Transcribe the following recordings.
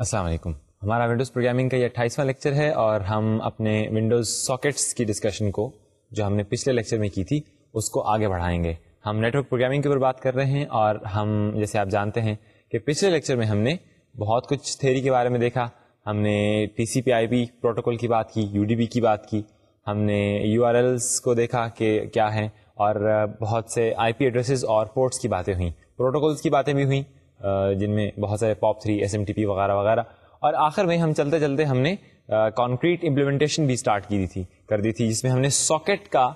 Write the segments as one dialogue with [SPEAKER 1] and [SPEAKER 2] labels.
[SPEAKER 1] السلام علیکم۔ ہمارا ونڈوز پروگرامنگ کا یہ اٹھائیسواں لیکچر ہے اور ہم اپنے ونڈوز ساکٹس کی ڈسکشن کو جو ہم نے پچھلے لیکچر میں کی تھی، اس کو آگے بڑھائیں گے۔ ہم نیٹورک پروگرامنگ کے اوپر بات کر رہے ہیں اور ہم، جیسے آپ جانتے ہیں کہ پچھلے لیکچر میں ہم نے بہت کچھ تھیری کے بارے میں دیکھا۔ ہم نے T C P I P protocol کی بات کی یو ڈی بی کی بات کی۔ ہم نے یو آر ایلس کو دیکھا کہ کیا ہیں اور بہت سے آئی پی ایڈریسز اور پورٹس کی باتیں ہوئیں۔ پروٹوکولس کی باتیں بھی ہوئیں۔ جن میں بہت سارے POP three, S M T P وغیرہ وغیرہ۔ اور آخر میں ہم چلتے چلتے ہم نے کانکریٹ امپلیمنٹیشن بھی اسٹارٹ کی دی تھی، کر دی تھی، جس میں ہم نے ساکٹ کا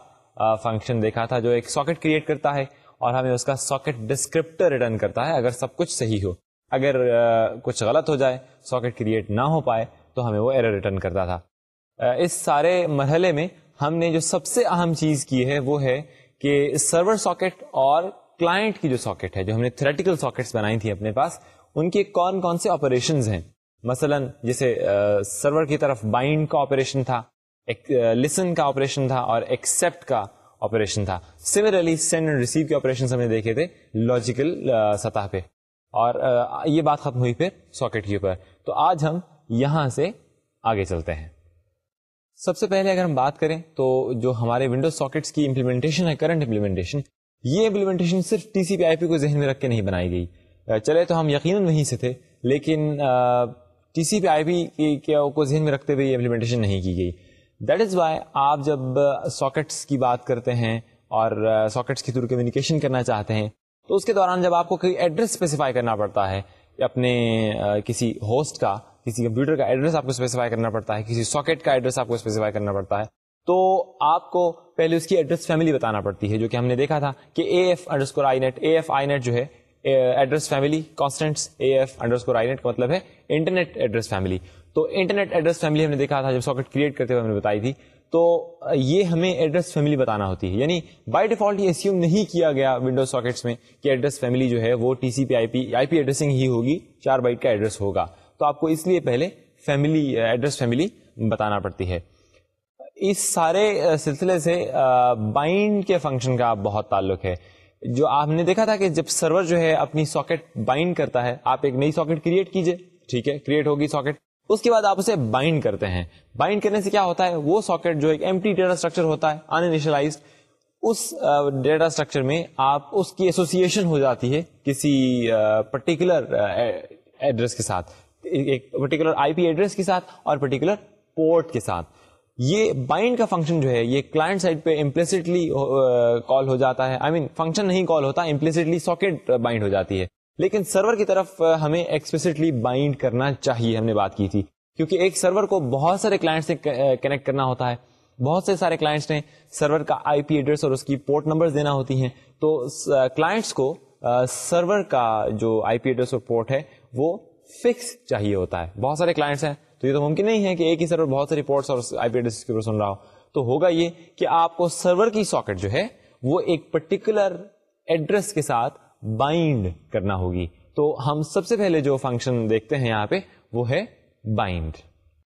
[SPEAKER 1] فنکشن دیکھا تھا، جو ایک ساکٹ کریٹ کرتا ہے اور ہمیں اس کا ساکٹ ڈسکرپٹر ریٹرن کرتا ہے، اگر سب کچھ صحیح ہو۔ اگر کچھ غلط ہو جائے ساکٹ کریٹ نہ ہو پائے، تو ہمیں وہ ایرر ریٹرن کرتا تھا۔ اس سارے مرحلے میں ہم نے جو سب سے اہم چیز کی ہے، وہ ہے کہ سرور ساکٹ اور کلائنٹ کی جو ساکٹ ہے، جو ہم نے تھریٹیکل ساکٹس بنائی تھی اپنے پاس، ان کے کون کون سے آپریشن ہیں؟ مثلا جیسے سرور کی طرف بائنڈ کا آپریشن تھا لسن کا آپریشن تھا اور ایکسپٹ کا آپریشن تھا. سملرلی سینڈ اینڈ ریسیو کے آپریشن ہم نے دیکھے تھے لاجیکل سطح پہ. اور یہ بات ختم ہوئی پھر ساکٹ کے اوپر. تو آج ہم یہاں سے آگے چلتے ہیں. سب سے پہلے اگر ہم بات کریں تو جو ہمارے ونڈوز ساکٹس کی امپلیمنٹیشن ہے کرنٹ امپلیمنٹیشن یہ امپلیمنٹیشن صرف T C P I P کو ذہن میں رکھ کے نہیں بنائی گئی۔ چلے تو ہم یقیناً وہیں سے تھے، لیکن T C P I P کو ذہن میں رکھتے ہوئے یہ امپلیمنٹیشن نہیں کی گئی۔ دیٹ از وائی آپ جب ساکٹس کی بات کرتے ہیں اور ساکٹس کے تھرو کمیونیکیشن کرنا چاہتے ہیں، تو اس کے دوران جب آپ کو کوئی ایڈریس اسپیسیفائی کرنا پڑتا ہے، اپنے کسی ہوسٹ کا، کسی کمپیوٹر کا ایڈریس آپ کو اسپیسیفائی کرنا پڑتا ہے، کسی ساکٹ کا ایڈریس آپ کو اسپیسیفائی کرنا پڑتا ہے، تو آپ کو پہلے اس کی ایڈریس فیملی بتانا پڑتی ہے، جو کہ ہم نے دیکھا تھا کہ A F under I net A F I net جو ہے address family constants A F under I net کا مطلب ہے انٹرنیٹ ایڈریس فیملی تو انٹرنیٹ ایڈریس فیملی ہم نے دیکھا تھا، جب ساکٹ کریٹ کرتے ہوئے ہم نے بتائی تھی۔ تو یہ ہمیں ایڈریس فیملی بتانا ہوتی ہے۔ یعنی بائی ڈیفالٹ یہ اسیوم نہیں کیا گیا ونڈوز ساکٹس میں کہ ایڈریس فیملی جو ہے وہ T C P I P I P addressing ہی ہوگی، چار بائٹ کا ایڈریس ہوگا۔ تو آپ کو اس لیے پہلے فیملی ایڈریس فیملی بتانا پڑتی ہے۔ اس سارے سلسلے سے بائنڈ کے فنکشن کا بہت تعلق ہے۔ جو آپ نے دیکھا تھا کہ جب سرور جو ہے اپنی ساکٹ بائنڈ کرتا ہے، آپ ایک نئی ساکٹ کریٹ کیجیے، ٹھیک ہے، کریٹ ہوگی ساکٹ۔ اس کے بعد آپ اسے بائنڈ کرتے ہیں۔ بائنڈ کرنے سے کیا ہوتا ہے؟ وہ ساکٹ جو ایک ایم ٹی ڈیٹا اسٹرکچر ہوتا ہے انشلائز اس ڈیٹا اسٹرکچر میں آپ اس کی ایسوسیشن ہو جاتی ہے کسی پرٹیکولر ایڈریس کے ساتھ۔ ایک پرٹیکولر آئی پی ایڈریس کے ساتھ اور پرٹیکولر پورٹ کے ساتھ۔ یہ بائنڈ کا فنکشن جو ہے، یہ کلائنٹ سائڈ پہ امپلسٹلی کال uh, ہو جاتا ہے. آئی مین فنکشن نہیں کال ہوتا امپلسٹلی ساکٹ بائنڈ ہو جاتی ہے. لیکن سرور کی طرف uh, ہمیں ایکسپلسٹلی بائنڈ کرنا چاہیے، ہم نے بات کی تھی. کیونکہ ایک سرور کو بہت سارے کلائنٹ سے کنیکٹ uh, کرنا ہوتا ہے. بہت سے سارے کلائنٹس نے سرور کا آئی پی ایڈریس اور اس کی پورٹ نمبر دینا ہوتی ہیں. تو کلائنٹس کو سرور کا جو آئی پی ایڈریس اور پورٹ ہے، وہ فکس چاہیے ہوتا ہے. بہت سارے کلائنٹس ہیں تو یہ تو ممکن نہیں ہے کہ ایک ہی سرور بہت ساری پورٹس اور آئی پی ایڈریس کے اوپر سن رہا ہو۔ تو ہوگا یہ کہ آپ کو سرور کی ساکٹ جو ہے وہ ایک پرٹیکولر ایڈریس کے ساتھ بائنڈ کرنا ہوگی۔ تو ہم سب سے پہلے جو فنکشن دیکھتے ہیں یہاں پہ وہ ہے بائنڈ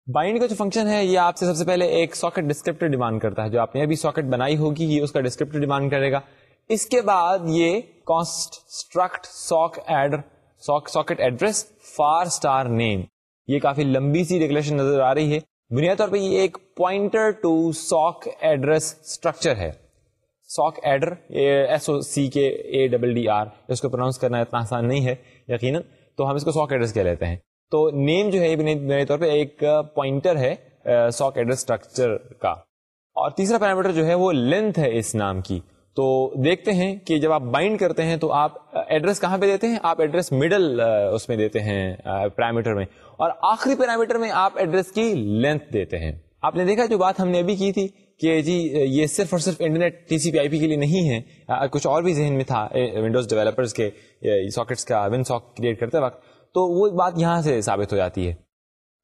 [SPEAKER 1] بائنڈ کا جو فنکشن ہے یہ آپ سے سب سے پہلے ایک ساکٹ ڈسکرپٹر ڈیمانڈ کرتا ہے۔ جو آپ نے ابھی ساکٹ بنائی ہوگی، یہ اس کا ڈسکرپٹر ڈیمانڈ کرے گا۔ اس کے بعد یہ const struct sock add socket address for star name یہ کافی لمبی سی ریگولیشن نظر آ رہی ہے۔ بنیادی طور پہ یہ ایک pointer to sock address structure ہے۔ Sock addr S O C K A double D R اس کو پروناؤنس کرنا اتنا آسان نہیں ہے، یقیناً۔ تو ہم اس کو ساک ایڈریس کہہ لیتے ہیں۔ تو نیم جو ہے بنیادی طور پہ ایک پوائنٹر ہے ساک ایڈریس اسٹرکچر کا۔ اور تیسرا پیرامیٹر جو ہے، وہ لینتھ ہے اس نام کی۔ تو دیکھتے ہیں کہ جب آپ بائنڈ کرتے ہیں تو آپ ایڈریس کہاں پہ دیتے ہیں؟ آپ ایڈریس مڈل اس میں دیتے ہیں پیرامیٹر میں۔ اور آخری پیرامیٹر میں آپ ایڈریس کی لینتھ دیتے ہیں۔ آپ نے دیکھا جو بات ہم نے ابھی کی تھی کہ جی یہ صرف اور صرف internet T C P I پی کے لیے نہیں ہے۔ کچھ اور بھی ذہن میں تھا ونڈوز ڈیولپرز کے ساکٹس کا ون ساک کریٹ کرتے وقت۔ تو وہ بات یہاں سے ثابت ہو جاتی ہے۔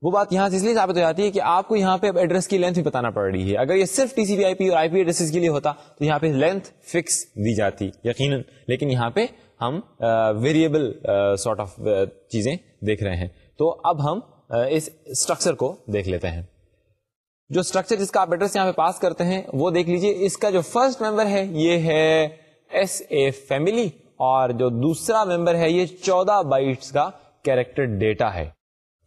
[SPEAKER 1] وہ بات یہاں سے اس لیے ثابت ہو جاتی ہے کہ آپ کو یہاں پہ ایڈریس کی لینتھ بھی بتانا پڑ رہی ہے۔ اگر یہ صرف ٹی سی پی آئی پی اور آئی پی ایڈریس کے لیے ہوتا تو یہاں پہ لینتھ فکس دی جاتی، یقیناً۔ لیکن یہاں پہ ہم ویریبل سارٹ آف چیزیں دیکھ رہے ہیں۔ تو اب ہم اس اسٹرکچر کو دیکھ لیتے ہیں۔ جو اسٹرکچر جس کا آپ ایڈریس یہاں پہ پاس کرتے ہیں، وہ دیکھ لیجیے اس کا جو فرسٹ ممبر ہے، یہ ہے ایس اے فیملی اور جو دوسرا ممبر ہے، یہ چودہ بائٹس کا کیریکٹر ڈیٹا ہے۔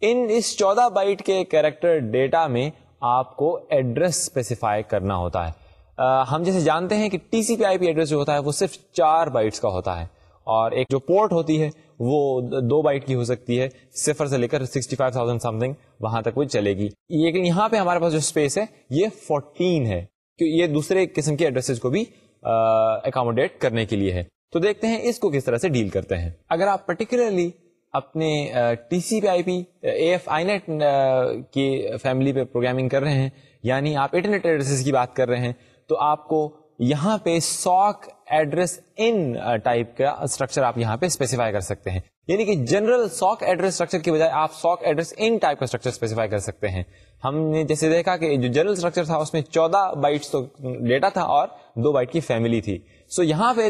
[SPEAKER 1] ان اس چودہ بائٹ کے کیریکٹر ڈیٹا میں آپ کو ایڈریس اسپیسیفائی کرنا ہوتا ہے۔ ہم جیسے جانتے ہیں کہ T C P I P address جو ہوتا ہے وہ صرف چار بائٹس کا ہوتا ہے اور ایک جو پورٹ ہوتی ہے وہ دو بائٹ کی ہو سکتی ہے، صفر سے لے کر sixty five thousand something وہاں تک وہ چلے گی۔ لیکن یہاں پہ ہمارے پاس جو اسپیس ہے، یہ فورٹین ہے۔ یہ دوسرے قسم کے ایڈریس کو بھی اکاموڈیٹ کرنے کے لیے ہے۔ تو دیکھتے ہیں اس کو کس طرح سے ڈیل کرتے ہیں۔ اگر آپ پرٹیکولرلی اپنے T C P I P A F I net کی فیملی پہ پروگرامنگ کر رہے ہیں یعنی آپ انٹرنیٹ ایڈریس کی بات کر رہے ہیں، تو آپ کو یہاں پہ ساک ایڈریس ان ٹائپ کا اسٹرکچر آپ یہاں پہ اسپیسیفائی کر سکتے ہیں۔ یعنی کہ جنرل ساک ایڈریس اسٹرکچر کی بجائے آپ ساک ایڈریس ان ٹائپ کا اسٹرکچر اسپیسیفائی کر سکتے ہیں۔ ہم نے جیسے دیکھا کہ جو جنرل اسٹرکچر تھا، اس میں چودہ بائٹس تو ڈیٹا تھا اور دو بائٹ کی فیملی تھی۔ سو so یہاں پہ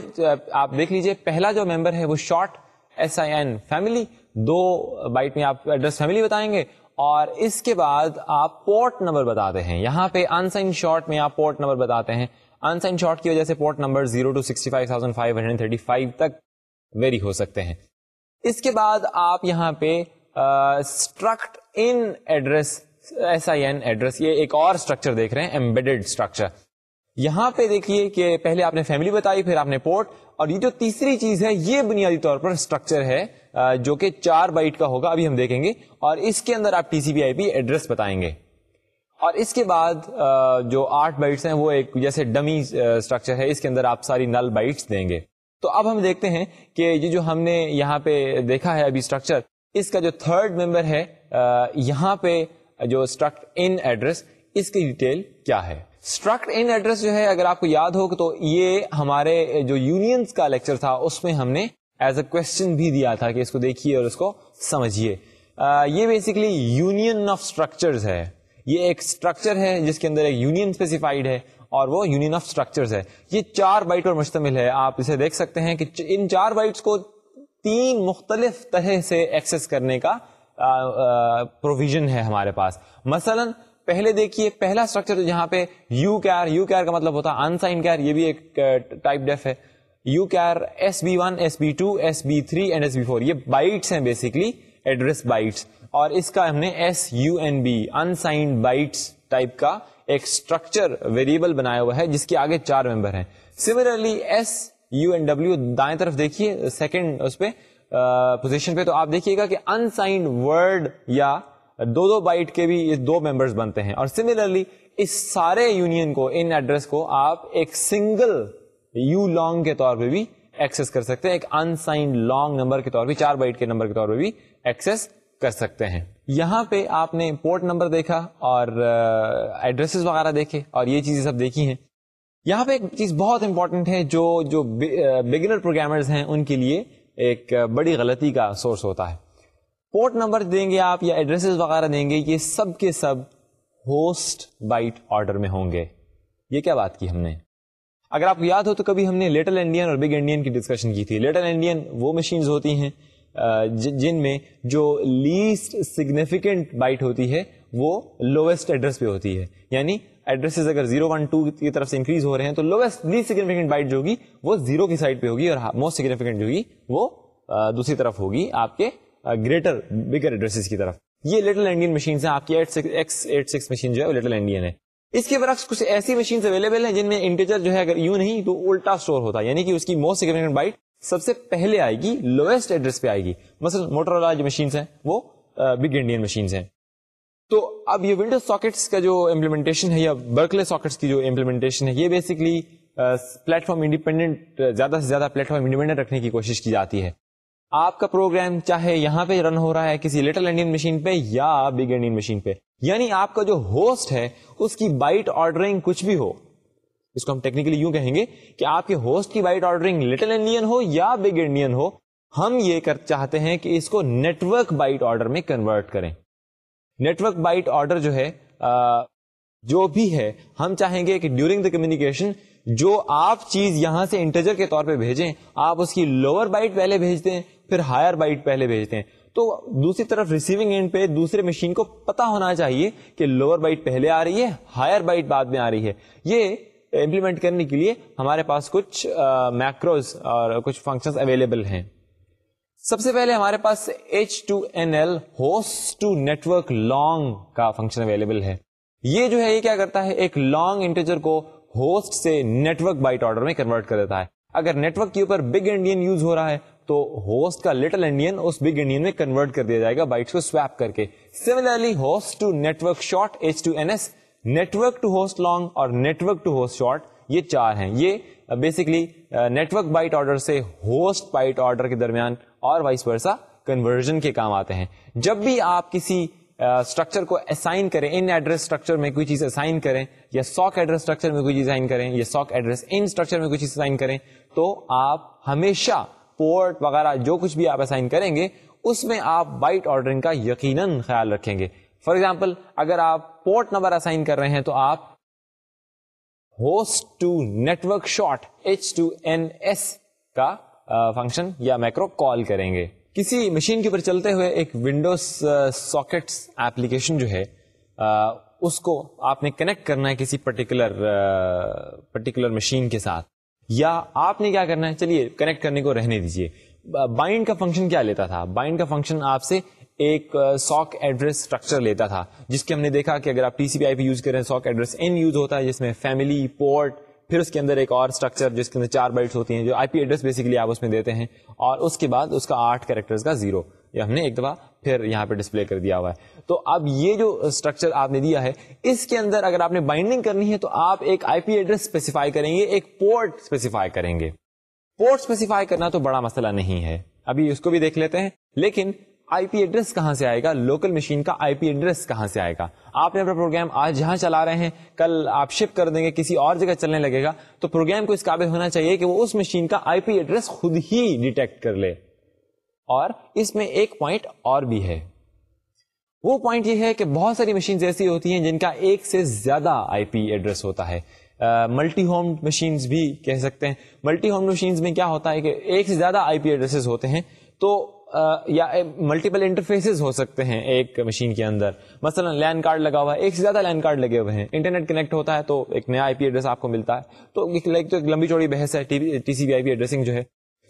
[SPEAKER 1] آپ دیکھ لیجیے، پہلا جو ممبر ہے وہ short S I N family do byte میں آپ ایڈریس فیملی بتائیں گے اور اس کے بعد آپ پورٹ نمبر بتاتے ہیں۔ یہاں پہ انسائن شارٹ میں آپ پورٹ نمبر بتاتے ہیں۔ انسائن شارٹ کی وجہ سے port number zero to sixty five thousand five hundred thirty five تک ویری ہو سکتے ہیں۔ اس کے بعد آپ یہاں پہ struct in address S I N address یہ ایک اور اسٹرکچر دیکھ رہے ہیں ایمبیڈیڈ اسٹرکچر یہاں پہ دیکھیے کہ پہلے آپ نے فیملی بتائی، پھر آپ نے پورٹ اور یہ جو تیسری چیز ہے، یہ بنیادی طور پر اسٹرکچر ہے جو کہ چار بائٹ کا ہوگا، ابھی ہم دیکھیں گے، اور اس کے اندر آپ T C B I P address بتائیں گے۔ اور اس کے بعد جو آٹھ بائٹس ہیں، وہ ایک جیسے ڈمی اسٹرکچر ہے، اس کے اندر آپ ساری نل بائٹس دیں گے۔ تو اب ہم دیکھتے ہیں کہ یہ جو ہم نے یہاں پہ دیکھا ہے ابھی اسٹرکچر اس کا جو تھرڈ ممبر ہے یہاں پہ جو اسٹرکٹ ان ایڈریس اس کی ڈیٹیل کیا ہے؟ اسٹرکٹ ان ایڈریس جو ہے، اگر آپ کو یاد ہو تو یہ ہمارے جو یونینس کا لیکچر تھا، اس میں ہم نے ایز اے کوشچن بھی دیا تھا کہ اس کو دیکھیے اور اس کو سمجھیے۔ یہ بیسکلی یونین آف اسٹرکچر ہے۔ یہ ایک اسٹرکچر ہے جس کے اندر ایک یونین اسپیسیفائڈ ہے اور وہ یونین آف اسٹرکچر ہے۔ یہ چار بائٹ پر مشتمل ہے۔ آپ اسے دیکھ سکتے ہیں کہ ان چار بائٹس کو تین مختلف طرح سے ایکسس کرنے کا پروویژن ہے ہمارے پاس۔ مثلا پہلے دیکھیے پہلا اسٹرکچر جہاں پہ یو کیئر یو کیئر کا مطلب ہوتا ہے انسائن کیئر یہ بھی ایک ٹائپ ڈیف ہے۔ U char S B one S B two S B three and S B four یہ بائٹس ہیں بیسکلی ایڈریس بائٹس اور اس کا ہم نے S U N B unsigned bytes type کا ایک اسٹرکچر ویریبل بنایا ہوا ہے جس کے آگے چار ممبر ہیں۔ Similarly S U N W دائیں طرف دیکھیے سیکنڈ اس پہ پوزیشن uh, پہ۔ تو آپ دیکھیے گا کہ انسائنڈ ورڈ یا دو دو بائٹ کے بھی یہ دو ممبرس بنتے ہیں۔ اور سملرلی اس سارے یونین کو، ان ایڈریس کو آپ ایک سنگل یو لانگ کے طور پہ بھی ایکسس کر سکتے ہیں۔ ایک انسائنڈ لانگ نمبر کے طور پہ، چار بائٹ کے نمبر کے طور پہ بھی ایکسس کر سکتے ہیں۔ یہاں پہ آپ نے پورٹ نمبر دیکھا اور ایڈریس وغیرہ دیکھے اور یہ چیزیں سب دیکھی ہیں۔ یہاں پہ ایک چیز بہت امپورٹنٹ ہے، جو جو بگنر پروگرامرز ہیں، ان کے لیے ایک بڑی غلطی کا سورس ہوتا ہے۔ پورٹ نمبر دیں گے آپ یا ایڈریس وغیرہ دیں گے، یہ سب کے سب ہوسٹ بائٹ آرڈر میں ہوں گے۔ یہ کیا بات کی ہم نے؟ اگر آپ کو یاد ہو تو کبھی ہم نے لٹل انڈین اور بگ انڈین کی ڈسکشن کی تھی۔ لٹل انڈین وہ مشینز ہوتی ہیں جن میں جو لیسٹ سگنیفیکینٹ بائٹ ہوتی ہے، وہ لوئسٹ ایڈریس پہ ہوتی ہے۔ یعنی ایڈریس اگر زیرو ون ٹو کی طرف سے انکریز ہو رہے ہیں، تو لوئسٹ لیسٹ سگنیفیکینٹ بائٹ جو ہوگی، وہ زیرو کی سائڈ پہ ہوگی اور ہاں، موسٹ سگنیفیکینٹ جو ہوگی، وہ دوسری طرف ہوگی آپ کے گریٹر بگر ایڈریس کی طرف۔ یہ لٹل انڈین مشین ہے آپ کی ایٹ سکس مشین جو ہے لٹل انڈین ہے اس کے برعکس کچھ ایسی مشین اویلیبل ہیں جن میں انٹیجر جو ہے، اگر یوں نہیں تو الٹا اسٹور ہوتا۔ ہے یعنی کہ اس کی موسٹ سگنیفیکینٹ بائٹ سب سے پہلے آئے گی لوئسٹ ایڈریس پہ آئے گی۔ مثلا موٹر والا جو مشینس ہیں، وہ بگ انڈین مشینس ہیں۔ تو اب یہ ونڈوز ساکٹس کا جو امپلیمنٹیشن ہے یا برکلے ساکٹس کی جو امپلیمنٹیشن ہے، یہ بیسکلی پلیٹ فارم انڈیپینڈنٹ زیادہ سے زیادہ پلیٹ فارم انڈیپینڈنٹ رکھنے کی کوشش کی جاتی ہے۔ آپ کا پروگرام چاہے یہاں پہ رن ہو رہا ہے کسی لٹل انڈین مشین پہ یا بگ انڈین مشین پہ یعنی آپ کا جو ہوسٹ ہے، اس کی بائٹ آرڈرنگ کچھ بھی ہو۔ اس کو ہم ٹیکنیکلی یوں کہیں گے کہ آپ کے ہوسٹ کی بائٹ آرڈرنگ لٹل انڈین ہو یا بگ انڈین ہو، ہم یہ کر، چاہتے ہیں کہ اس کو نیٹورک بائٹ آرڈر میں کنورٹ کریں۔ نیٹورک بائٹ آرڈر جو ہے جو بھی ہے، ہم چاہیں گے کہ ڈیورنگ دا کمیونیکیشن جو آپ چیز یہاں سے انٹرجر کے طور پہ بھیجیں، آپ اس کی لوور بائٹ پہلے بھیج دیں۔ پھر ہائر بائٹ پہلے بھیجتے ہیں۔ تو دوسری طرف ریسیونگ اینڈ پہ دوسرے مشین کو پتا ہونا چاہیے کہ لوور بائٹ پہلے آ رہی ہے ہائر بائٹ بعد میں آ رہی ہے۔ یہ امپلیمنٹ کرنے کے لیے ہمارے پاس کچھ میکروز اور کچھ فنکشن اویلیبل ہیں۔ سب سے پہلے ہمارے پاس H to N L host to network long کا فنکشن اویلیبل ہے۔ یہ جو ہے، یہ کیا کرتا ہے؟ ایک لانگ انٹیجر کو ہوسٹ سے نیٹورک بائٹ آرڈر میں کنورٹ کر دیتا ہے۔ اگر نیٹورک کے اوپر بگ انڈین یوز ہو رہا ہے تو ہوسٹ کا لٹل انڈین اس بگ انڈین میں کنورٹ کر دیا جائے گا بائٹس کو سویپ کر کے۔ Similarly host to network short H to N S network to host long اور نیٹورک ٹو ہوسٹ شارٹ یہ چار ہیں۔ یہ بیسکلی نیٹورک بائٹ آرڈر سے ہوسٹ بائٹ آرڈر کے درمیان اور وائس ورسا کنورژن کے کام آتے ہیں۔ جب بھی آپ کسی اسٹرکچر uh, کو اسائن کریں ان ایڈریس اسٹرکچر میں کوئی چیز اسائن کریں یا ساک ایڈریس اسٹرکچر میں کوئی چیز اسائن کریں یا ساک ایڈریس ان اسٹرکچر میں کوئی چیز اسائن کریں تو آپ ہمیشہ پورٹ وغیرہ جو کچھ بھی آپ اسائن کریں گے، اس میں آپ بائٹ آرڈرنگ کا یقیناً خیال رکھیں گے۔ فار ایگزامپل اگر آپ پورٹ نمبر اسائن کر رہے ہیں تو آپ host to network short H to N S کا فنکشن یا میکرو کال کریں گے۔ کسی مشین کے اوپر چلتے ہوئے ایک ونڈوز ساکٹس ایپلیکیشن جو ہے اس کو آپ نے کنیکٹ کرنا ہے کسی پرٹیکولر پرٹیکولر مشین کے ساتھ۔ یا آپ نے کیا کرنا ہے؟ چلیے کنیکٹ کرنے کو رہنے دیجیے بائنڈ کا فنکشن کیا لیتا تھا؟ بائنڈ کا فنکشن آپ سے ایک ساک ایڈریس اسٹرکچر لیتا تھا، جس کے ہم نے دیکھا کہ اگر آپ T C P I P use کریں ساک ایڈریس این یوز ہوتا ہے، جس میں فیملی پورٹ پھر اس کے اندر ایک اور اسٹرکچر جس کے اندر چار بائٹس ہوتی ہیں، جو آئی پی ایڈریس بیسکلی آپ اس میں دیتے ہیں، اور اس کے بعد اس کا آٹھ کیریکٹر کا زیرو یہ ہم نے ایک دفعہ پھر یہاں پہ ڈسپلے کر دیا ہوا ہے۔ تو اب یہ جو اسٹرکچر آپ نے دیا ہے، اس کے اندر اگر آپ نے بائنڈنگ کرنی ہے تو آپ ایک آئی پی ایڈریس اسپیسیفائی کریں گے، ایک پورٹ اسپیسیفائی کریں گے۔ پورٹ اسپیسیفائی کرنا تو بڑا مسئلہ نہیں ہے۔ ابھی اس کو بھی دیکھ لیتے ہیں۔ لیکن آئی پی ایڈریس کہاں سے آئے گا؟ لوکل مشین کا آئی پی ایڈریس کہاں سے آئے گا؟ آپ نے اپنا پروگرام آج جہاں چلا رہے ہیں، کل آپ شپ کر دیں گے، کسی اور جگہ چلنے لگے گا۔ تو پروگرام کو اس قابل ہونا چاہیے کہ وہ اس مشین کا آئی پی ایڈریس خود ہی ڈیٹیکٹ کر لے۔ اور اس میں ایک پوائنٹ اور بھی ہے۔ وہ پوائنٹ یہ ہے کہ بہت ساری مشین ایسی ہوتی ہیں جن کا ایک سے زیادہ آئی پی ایڈریس ہوتا ہے۔ ملٹی ہوم مشینز بھی کہہ سکتے ہیں۔ ملٹی ہوم مشینز میں کیا ہوتا ہے کہ ایک سے زیادہ آئی پی ایڈریس ہوتے ہیں تو یا ملٹیپل انٹرفیس ہو سکتے ہیں ایک مشین کے اندر۔ مثلا لینڈ کارڈ لگا ہوا ہے ایک سے زیادہ لینڈ کارڈ لگے ہوئے ہیں۔ انٹرنیٹ کنیکٹ ہوتا ہے تو ایک نیا آئی پی ایڈریس آپ کو ملتا ہے۔ تو ایک لمبی چوڑی بحث ہے T C B I P addressing جو ہے۔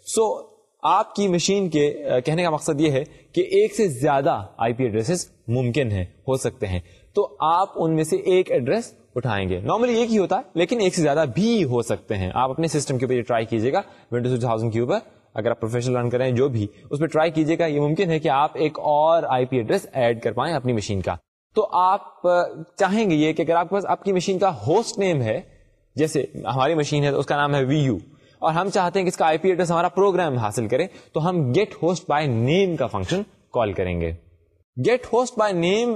[SPEAKER 1] سو so, آپ کی مشین کے کہنے کا مقصد یہ ہے کہ ایک سے زیادہ آئی پی ایڈریس ممکن ہے ہو سکتے ہیں۔ تو آپ ان میں سے ایک ایڈریس اٹھائیں گے۔ نارملی ایک ہی ہوتا ہے، لیکن ایک سے زیادہ بھی ہو سکتے ہیں۔ آپ اپنے سسٹم کے اوپر یہ ٹرائی کیجیے گا ونڈوز ٹو تھاؤزینڈ کے اوپر۔ اگر آپ پروفیشنل رن کریں جو بھی، اس پہ ٹرائی کیجیے گا۔ یہ ممکن ہے کہ آپ ایک اور آئی پی ایڈریس ایڈ کر پائیں اپنی مشین کا۔ تو آپ چاہیں گے یہ کہ اگر آپ کے پاس آپ کی مشین کا ہوسٹ نیم ہے، جیسے ہماری مشین ہے تو اس کا نام ہے وی یو اور ہم چاہتے ہیں کہ اس کا آئی پی ایڈریس ہمارا پروگرام حاصل کرے، تو ہم گیٹ ہوسٹ بائی نیم کا فنکشن کال کریں گے۔ گیٹ ہوسٹ بائی نیم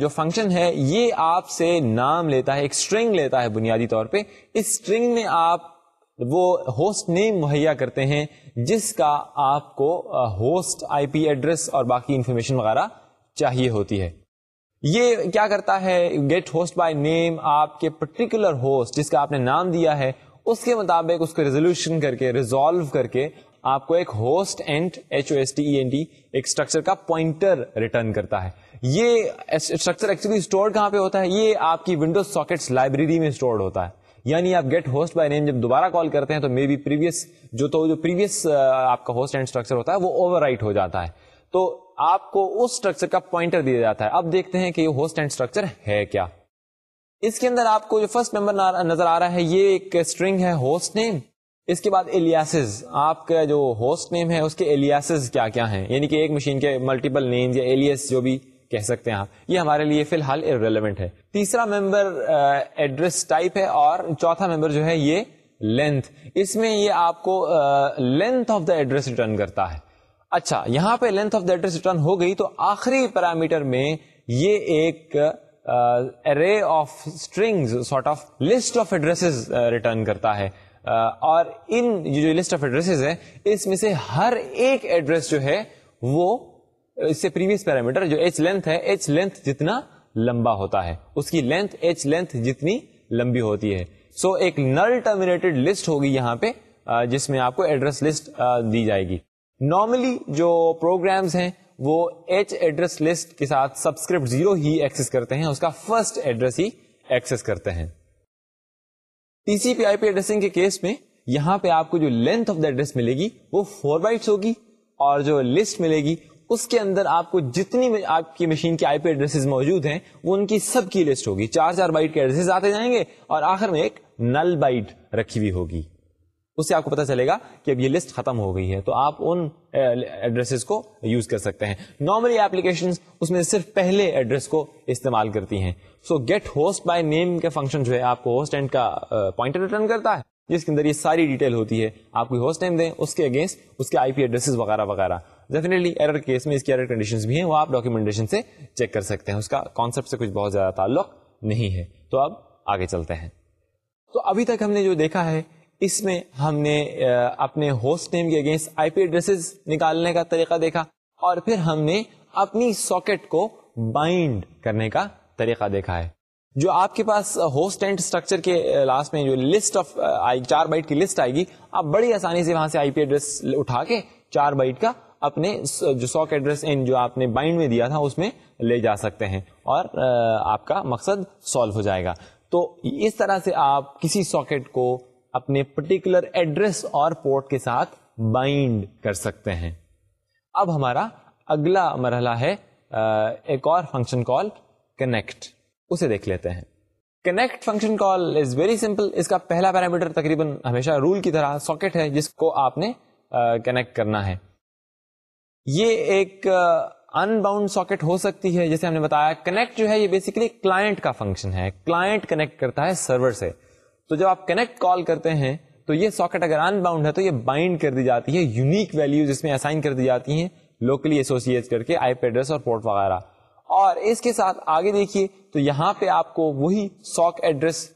[SPEAKER 1] جو فنکشن ہے، یہ آپ سے نام لیتا ہے، ایک اسٹرنگ لیتا ہے بنیادی طور پہ۔ اس اسٹرنگ میں آپ وہ ہوسٹ نیم مہیا کرتے ہیں، جس کا آپ کو ہوسٹ آئی پی ایڈریس اور باقی انفارمیشن وغیرہ چاہیے ہوتی ہے۔ یہ کیا کرتا ہے؟ گیٹ ہوسٹ بائی نیم آپ کے پرٹیکولر ہوسٹ جس کا آپ نے نام دیا ہے اس کے مطابق اس کو ریزولوشن کر کے ریزالو کر کے آپ کو ایک hostent H O S T E N T ایک اسٹرکچر کا پوائنٹر ریٹرن کرتا ہے۔ یہ اسٹرکچر ایکچولی اسٹور کہاں پہ ہوتا ہے؟ یہ آپ کی ونڈوز ساکٹس لائبریری میں اسٹورڈ ہوتا ہے۔ یعنی آپ گیٹ ہوسٹ بائی نیم جب دوبارہ کال کرتے ہیں تو مے بی پریویس جو تو جو پریویس آپ کا ہوسٹ اینڈ اسٹرکچر ہوتا ہے وہ اوور رائٹ ہو جاتا ہے۔ تو آپ کو اس اسٹرکچر کا پوائنٹر دیا جاتا ہے۔ اب دیکھتے ہیں کہ یہ ہوسٹ اینڈ اسٹرکچر ہے کیا۔ اس کے اندر آپ کو جو فرسٹ نمبر نظر آ رہا ہے، یہ ایک اسٹرنگ ہے ہوسٹ نیم اس کے بعد ایلیاسز آپ کا جو ہوسٹ نیم ہے، اس کے ایلیاسز کیا کیا ہیں؟ یعنی کہ ایک مشین کے ملٹیپل نیم یا ایلیس جو بھی کہہ سکتے ہیں آپ. یہ ہمارے لیے فی الحال ریلیونٹ ہے. تیسرا ممبر ایڈریس ٹائپ ہے اور چوتھا ممبر جو ہے، یہ لینتھ اس میں یہ آپ کو length of the address return کرتا ہے. اچھا یہاں پہ length of the address return ہو گئی تو آخری پیرامیٹر میں یہ ایک array of string sort of list of address return کرتا ہے۔ اور ان جو لسٹ آف ایڈریس ہے اس میں سے ہر ایک ایڈریس جو ہے وہ اس سے پریویس پیرامیٹر جو ایچ لینتھ ہے ایچ لینتھ جتنا لمبا ہوتا ہے۔ اس کی لینتھ ایچ لینتھ جتنی لمبی ہوتی ہے۔ سو so, ایک نل ٹرمینیٹڈ لسٹ ہوگی یہاں پہ جس میں آپ کو ایڈریس لسٹ دی جائے گی۔ نارملی جو پروگرامز ہیں وہ ایچ ایڈریس لسٹ کے ساتھ سبسکرپٹ زیرو ہی ایکسس کرتے ہیں، اس کا فرسٹ ایڈریس ہی ایکسس کرتے ہیں۔ T C P I P addressing کے کیس میں یہاں پہ آپ کو جو لینتھ آف دا ایڈریس ملے گی، وہ فور بائٹس ہوگی اور جو لسٹ ملے گی، اس کے اندر آپ کو جتنی آپ کی مشین کے آئی پی ایڈریس موجود ہیں، وہ ان کی سب کی لسٹ ہوگی۔ چار چار بائٹ کے ایڈریس آتے جائیں گے اور آخر میں ایک نل بائٹ رکھی ہوئی ہوگی۔ اس سے آپ کو پتا چلے گا کہ اب یہ لسٹ ختم ہو گئی ہے۔ تو آپ ان ایڈریس کو یوز کر سکتے ہیں۔ نارملی ایپلیکیشن اس میں صرف پہلے ایڈریس کو استعمال کرتی ہیں۔ So get host by name کے فنکشن جو ہے، آپ کو ہوسٹ اینڈ کا پوائنٹر ریٹرن کرتا ہے۔ جس کے اندر یہ ساری ڈیٹیل ہوتی ہے۔ آپ کو ہوسٹ نیم دیں، اس کے اگینسٹ اس کے آئی پی ایڈریس وغیرہ وغیرہ۔ ڈیفینیٹلی ایرر کیس میں اس کی ایرر کنڈیشن بھی ہیں۔ وہ آپ ڈاکیومنٹیشن سے چیک کر سکتے ہیں۔ اس کا کانسیپٹ سے کچھ بہت زیادہ تعلق نہیں ہے۔ تو اب آگے چلتے ہیں۔ تو ابھی تک ہم نے جو دیکھا ہے اس میں ہم نے اپنے ہوسٹ نیم کے اگینسٹ آئی پی ایڈریس نکالنے کا طریقہ دیکھا اور پھر ہم نے اپنی ساکٹ کو بائنڈ کرنے کا طریقہ دیکھا ہے۔ جو آپ کے پاس ہوسٹ اینڈ اسٹرکچر کے لاسٹ میں جو لسٹ آف چار بائٹ کی لسٹ آئے گی، آپ بڑی آسانی سے وہاں سے آئی پی ایڈریس اٹھا کے چار بائٹ کا اپنے جو ساک ایڈریس ان جو آپ نے بائنڈ میں دیا تھا، اس میں لے جا سکتے ہیں اور آپ کا مقصد سالو ہو جائے گا۔ تو اس طرح سے آپ کسی ساکٹ کو اپنے پرٹیکولر ایڈریس اور پورٹ کے ساتھ بائنڈ کر سکتے ہیں۔ اب ہمارا اگلا مرحلہ ہے ایک اور فنکشن کال کنیکٹ اسے دیکھ لیتے ہیں۔ Connect function call is very simple اس کا پہلا پیرامیٹر تقریباً ہمیشہ رول کی طرح ساکٹ ہے، جس کو آپ نے کنیکٹ کرنا ہے۔ یہ ایک ان باؤنڈ ساکٹ ہو سکتی ہے، جیسے ہم نے بتایا۔ کنیکٹ جو ہے، یہ بیسیکلی کلائنٹ کا فنکشن ہے۔ کلائنٹ کنیکٹ کرتا ہے سرور سے۔ تو جب آپ کنیکٹ کال کرتے ہیں، تو یہ ساکٹ اگر ان باؤنڈ ہے تو یہ بائنڈ کر دی جاتی ہے یونیک ویلو جس میں اسائن کر دی جاتی ہیں لوکلی ایسوسیٹ کر کے آئی پی ایڈریس اور پورٹ وغیرہ۔ اور اس کے ساتھ آگے دیکھیے، تو یہاں پہ آپ کو وہی ساک ایڈریس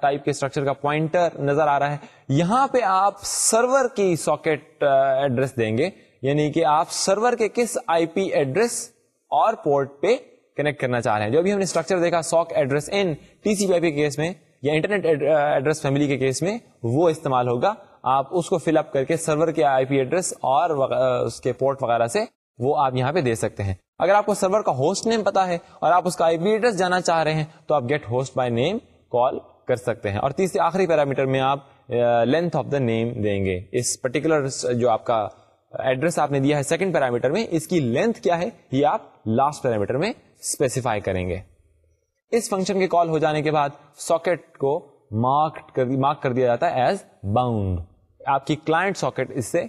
[SPEAKER 1] ٹائپ کے اسٹرکچر کا پوائنٹر نظر آ رہا ہے۔ یہاں پہ آپ سرور کی ساکٹ ایڈریس دیں گے یعنی کہ آپ سرور کے کس آئی پی ایڈریس اور پورٹ پہ کنیکٹ کرنا چاہ رہے ہیں۔ جو بھی ہم نے اسٹرکچر دیکھا sock address in T C P I P case میں یا انٹرنیٹ ایڈریس فیملی کے کیس میں وہ استعمال ہوگا۔ آپ اس کو فل اپ کر کے سرور کے آئی پی ایڈریس اور اس کے پورٹ وغیرہ سے وہ آپ یہاں پہ دے سکتے ہیں۔ اگر آپ کو سرور کا ہوسٹ نیم پتا ہے اور آپ اس کا آئی پی ایڈریس جانا چاہ رہے ہیں تو آپ get host by name call کر سکتے ہیں۔ اور تیسرے آخری پیرامیٹر میں آپ لینتھ آف دا نیم دیں گے۔ اس پرٹیکولر جو آپ کا ایڈریس آپ نے دیا ہے سیکنڈ پیرامیٹر میں، اس کی لینتھ کیا ہے یہ آپ لاسٹ پیرامیٹر میں اسپیسیفائی کریں گے۔ اس فنکشن کے کال ہو جانے کے بعد ساکٹ کو مارک کر مارک کر دیا جاتا ہے ایز باؤنڈ آپ کی کلائنٹ ساکٹ اس سے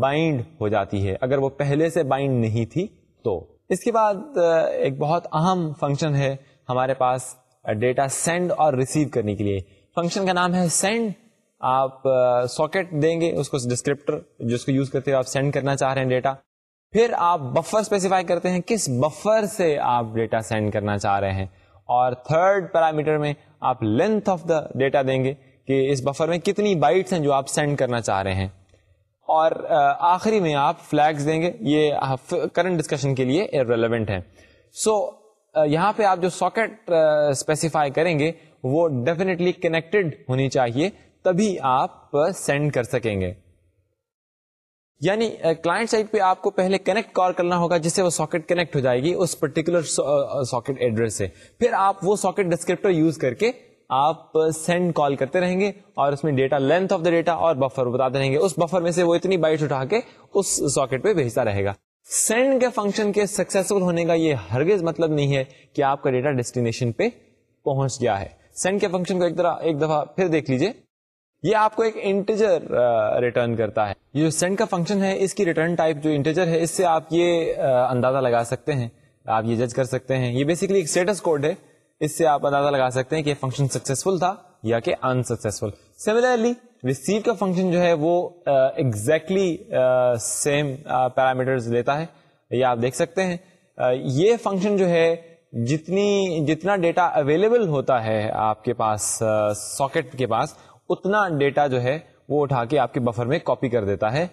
[SPEAKER 1] بائنڈ ہو جاتی ہے. اگر وہ پہلے سے بائنڈ نہیں تھی تو. اس کے بعد ایک بہت اہم فنکشن ہے ہمارے پاس ڈیٹا سینڈ اور ریسیو کرنے کے لیے. فنکشن کا نام ہے سینڈ آپ ساکٹ دیں گے، اس کو ڈسکرپٹر جس کو یوز کرتے ہوئے آپ سینڈ کرنا چاہ رہے ہیں ڈیٹا پھر آپ بفر اسپیسیفائی کرتے ہیں کس بفر سے آپ ڈیٹا سینڈ کرنا چاہ رہے ہیں. اور تھرڈ پیرامیٹر میں آپ لینتھ آف دا ڈیٹا دیں گے کہ اس بفر میں کتنی بائٹس ہیں جو آپ سینڈ کرنا چاہ رہے ہیں۔ اور آخری میں آپ فلیگس دیں گے، یہ کرنٹ ڈسکشن کے لیے ریلیونٹ ہے سو یہاں پہ آپ جو ساکٹ اسپیسیفائی کریں گے، وہ ڈیفینیٹلی کنیکٹڈ ہونی چاہیے، تبھی آپ سینڈ کر سکیں گے۔ یعنی کلائنٹ سائٹ پہ آپ کو پہلے کنیکٹ کال کرنا ہوگا، جس سے وہ ساکٹ کنیکٹ ہو جائے گی اس پرٹیکولر ساکٹ ایڈریس سے۔ پھر آپ وہ ساکٹ ڈسکرپٹر یوز کر کے آپ سینڈ کال کرتے رہیں گے اور اس میں data length of the data اور بفر بتاتے رہیں گے۔ اس بفر میں سے وہ اتنی بائٹ اٹھا کے اس ساکٹ پہ بھیجتا رہے گا۔ سینڈ کے فنکشن کے سکسیسفل ہونے کا یہ ہرگز مطلب نہیں ہے کہ آپ کا ڈیٹا ڈیسٹینیشن پہ پہنچ گیا ہے۔ سینڈ کے فنکشن کو ایک طرح، ایک دفعہ پھر دیکھ لیجیے یہ آپ کو ایک انٹیجر ریٹرن کرتا ہے۔ یہ جو سینڈ کا فنکشن ہے، اس کی ریٹرن ٹائپ جو انٹیجر ہے، اس سے آپ یہ اندازہ لگا سکتے ہیں۔ آپ یہ جج کر سکتے ہیں۔ یہ بیسکلی ایک اسٹیٹس کوڈ ہے۔ اس سے آپ اندازہ لگا سکتے ہیں کہ فنکشن سکسیسفل تھا یا کہ انسکسیسفل سملرلی ریسیو کا فنکشن جو ہے وہ ایگزیکٹلی سیم پیرامیٹر لیتا ہے۔ یہ آپ دیکھ سکتے ہیں۔ یہ فنکشن جو ہے، جتنی، جتنا ڈیٹا اویلیبل ہوتا ہے آپ کے پاس ساکٹ کے پاس، اتنا ڈیٹا جو ہے وہ اٹھا کے آپ کے بفر میں کاپی کر دیتا ہے۔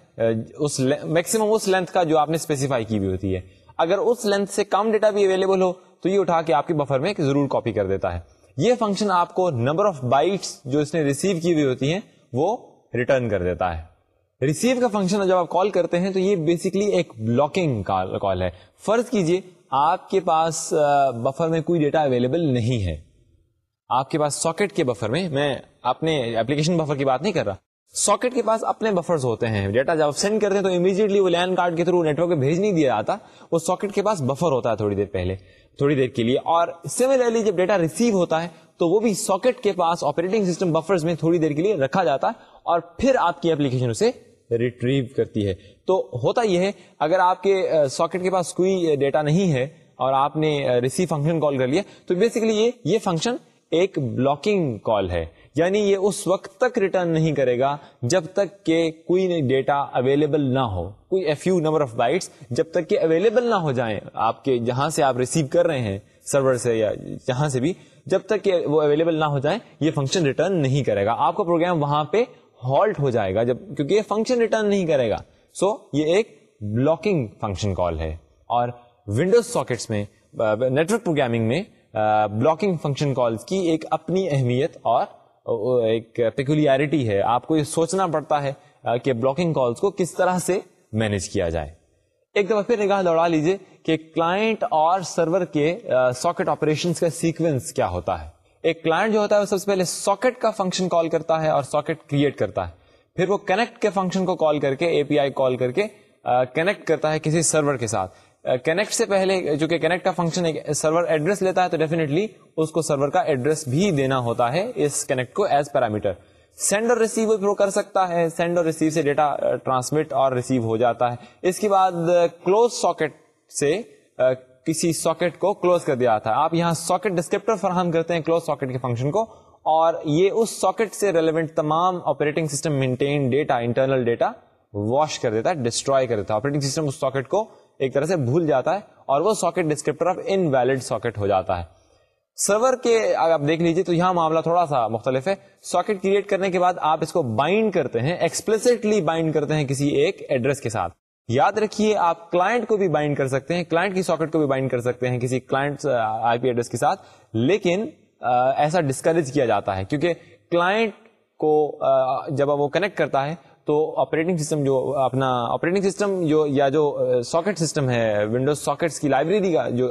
[SPEAKER 1] اس میکسیمم اس لینتھ کا جو آپ نے اسپیسیفائی کی بھی ہوتی ہے۔ اگر اس لینتھ سے کم ڈیٹا بھی اویلیبل ہو، تو یہ اٹھا کے آپ کے بفر میں ضرور کاپی کر دیتا ہے۔ یہ فنکشن آپ کو نمبر آف بائٹس جو اس نے ریسیو کی ہوئی ہوتی ہیں، وہ ریٹرن کر دیتا ہے۔ ریسیو کا فنکشن جب آپ کال کرتے ہیں، تو یہ بیسکلی ایک بلاکنگ کال ہے۔ فرض کیجیے، آپ کے پاس بفر میں کوئی ڈیٹا اویلیبل نہیں ہے۔ آپ کے پاس ساکٹ کے بفر میں میں اپنے اپلیکیشن بفر کی بات نہیں کر رہا۔ ساکٹ کے پاس اپنے بفرز ہوتے ہیں۔ ڈیٹا جب سینڈ کرتے ہیں تو امیڈیٹلی وہ لینڈ کارڈ کے تھرو نیٹورک بھیج نہیں دیا جاتا۔ وہ ساکٹ کے پاس بفر ہوتا ہے تھوڑی دیر پہلے، تھوڑی دیر کے لیے۔ اور سملرلی جب ڈیٹا ریسیو ہوتا ہے تو وہ بھی ساکٹ کے پاس آپریٹنگ سسٹم بفرز میں تھوڑی دیر کے لیے رکھا جاتا ہے اور پھر آپ کی اپلیکیشن اسے ریٹریو کرتی ہے۔ تو ہوتا یہ ہے، اگر آپ کے ساکٹ کے پاس کوئی ڈیٹا نہیں ہے اور آپ نے ریسیو فنکشن کال کر لیا، تو بیسکلی یہ یہ فنکشن ایک بلاکنگ کال ہے۔ یعنی یہ اس وقت تک ریٹرن نہیں کرے گا جب تک کہ کوئی ڈیٹا اویلیبل نہ ہو۔ کوئی فیو نمبر آف بائٹس جب تک کہ اویلیبل نہ ہو جائیں۔ آپ کے جہاں سے آپ ریسیو کر رہے ہیں سرور سے یا جہاں سے بھی جب تک کہ وہ اویلیبل نہ ہو جائیں یہ فنکشن ریٹرن نہیں کرے گا۔ آپ کا پروگرام وہاں پہ ہالٹ ہو جائے گا جب کیونکہ یہ فنکشن ریٹرن نہیں کرے گا۔ سو so, یہ ایک بلاکنگ فنکشن کال ہے۔ اور ونڈوز ساکٹس میں نیٹورک پروگرامنگ میں بلاکنگ فنکشن کالز کی ایک اپنی اہمیت اور ایک پیکولیرٹی ہے۔ آپ کو یہ سوچنا پڑتا ہے کہ بلاکنگ کالز کو کس طرح سے مینج کیا جائے۔ ایک دفعہ پھر نگاہ دوڑا لیجیے کہ کلائنٹ اور سرور کے ساکٹ آپریشن کا سیکوینس کیا ہوتا ہے۔ ایک کلائنٹ جو ہوتا ہے وہ سب سے پہلے ساکٹ کا فنکشن کال کرتا ہے اور ساکٹ کریٹ کرتا ہے۔ پھر وہ کنیکٹ کے فنکشن کو کال کر کے اے پی آئی کال کر کے کنیکٹ کرتا ہے کسی سرور کے ساتھ۔ Uh, کنیکٹ سے پہلے، جو کہ کنیکٹ کا فنکشن ایک سرور ایڈریس لیتا ہے، تو ڈیفینیٹلی اس کو سرور کا ایڈریس بھی دینا ہوتا ہے اس کنیکٹ کو ایز پیرامیٹر سینڈ اور ریسیو کر سکتا ہے سینڈ اور ریسیو سے ڈیٹا ٹرانسمٹ uh, اور ریسیو ہو جاتا ہے. اس کے بعد uh, کلوز ساکٹ سے کسی ساکٹ کو کلوز کر دیا تھا. آپ یہاں ساکٹ ڈسکرپٹر فراہم کرتے ہیں کلوز ساکٹ کے فنکشن کو، اور یہ اس ساکٹ سے ریلیونٹ تمام operating system maintain data internal data wash کر دیتا ہے ڈسٹروائے کر دیتا. ہے آپریٹنگ سسٹم اس ساکٹ کو ایک طرح سے بھول جاتا ہے اور وہ socket descriptor of invalid socket ہو جاتا ہے۔ سرور کے اگر آپ دیکھ لیجیے تو یہاں معاملہ تھوڑا سا مختلف ہے۔ ساکٹ کریٹ کرنے کے بعد آپ اس کو بائنڈ کرتے ہیں ایکسپلسٹلی بائنڈ کرتے ہیں کسی ایک ایڈریس کے ساتھ۔ یاد رکھیے، آپ کلائنٹ کو بھی بائنڈ کر سکتے ہیں کلائنٹ کی ساکٹ کو بھی بائنڈ کر سکتے ہیں کسی کلائنٹ آئی پی ایڈریس کے ساتھ۔ لیکن ایسا ڈسکریج کیا جاتا ہے کیونکہ کلائنٹ کو جب وہ کنیکٹ کرتا ہے تو آپریٹنگ سسٹم جو اپنا آپریٹنگ سسٹم جو یا جو ساکٹ سسٹم ہے ونڈوز ساکٹس کی لائبریری کا جو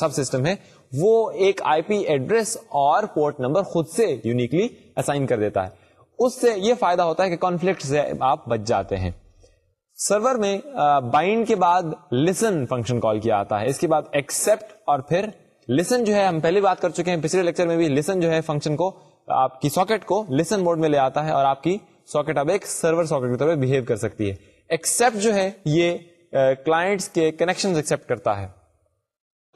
[SPEAKER 1] سب سسٹم ہے، وہ ایک آئی پی ایڈریس اور پورٹ نمبر خود سے یونیکلی اسائن کر دیتا ہے۔ اس سے یہ فائدہ ہوتا ہے کہ کانفلکٹ سے آپ بچ جاتے ہیں۔ سرور میں بائنڈ کے بعد لسن فنکشن کال کیا آتا ہے۔ اس کے بعد ایکسپٹ اور پھر لسن جو ہے، ہم پہلے بات کر چکے ہیں، پچھلے لیکچر میں بھی لسن جو ہے فنکشن کو، آپ کی ساکٹ کو لسن موڈ میں لے آتا ہے اور آپ کی ساکٹ، اب ایک سرور ساکٹ کی طرح بہیو کر سکتی ہے۔ ایکسپٹ جو ہے، یہ کلائنٹس کے کنیکشن ایکسپٹ کرتا ہے۔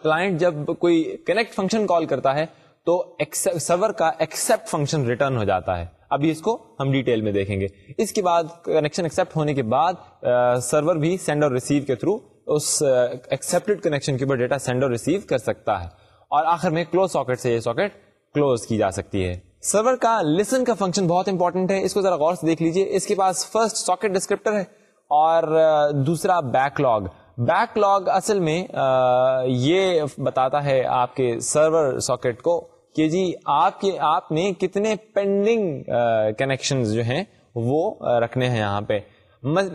[SPEAKER 1] کلائنٹ جب کوئی کنیکٹ فنکشن کال کرتا ہے، تو سرور کا ایکسپٹ فنکشن ریٹرن ہو جاتا ہے۔ ابھی اس کو ہم ڈیٹیل میں دیکھیں گے۔ اس کے بعد کنیکشن ایکسپٹ ہونے کے بعد سرور بھی سینڈ اور ریسیو کے تھرو اس ایکسپٹیڈ کنیکشن کے اوپر ڈیٹا سینڈ اور ریسیو کر سکتا ہے۔ اور آخر میں کلوز ساکٹ سے یہ ساکٹ کلوز کی جا سکتی ہے۔ سرور کا لسن کا فنکشن بہت انپورٹنٹ ہے اس کو ذرا غور سے دیکھ لیجیے اس کے پاس فرسٹ ساکٹ ڈسکرپٹر ہے اور دوسرا بیک لاگ بیک لاگ اصل میں یہ بتاتا ہے آپ کے سرور ساکٹ کو کہ جی آپ کے آپ نے کتنے پینڈنگ کنیکشن جو ہیں وہ رکھنے ہیں یہاں پہ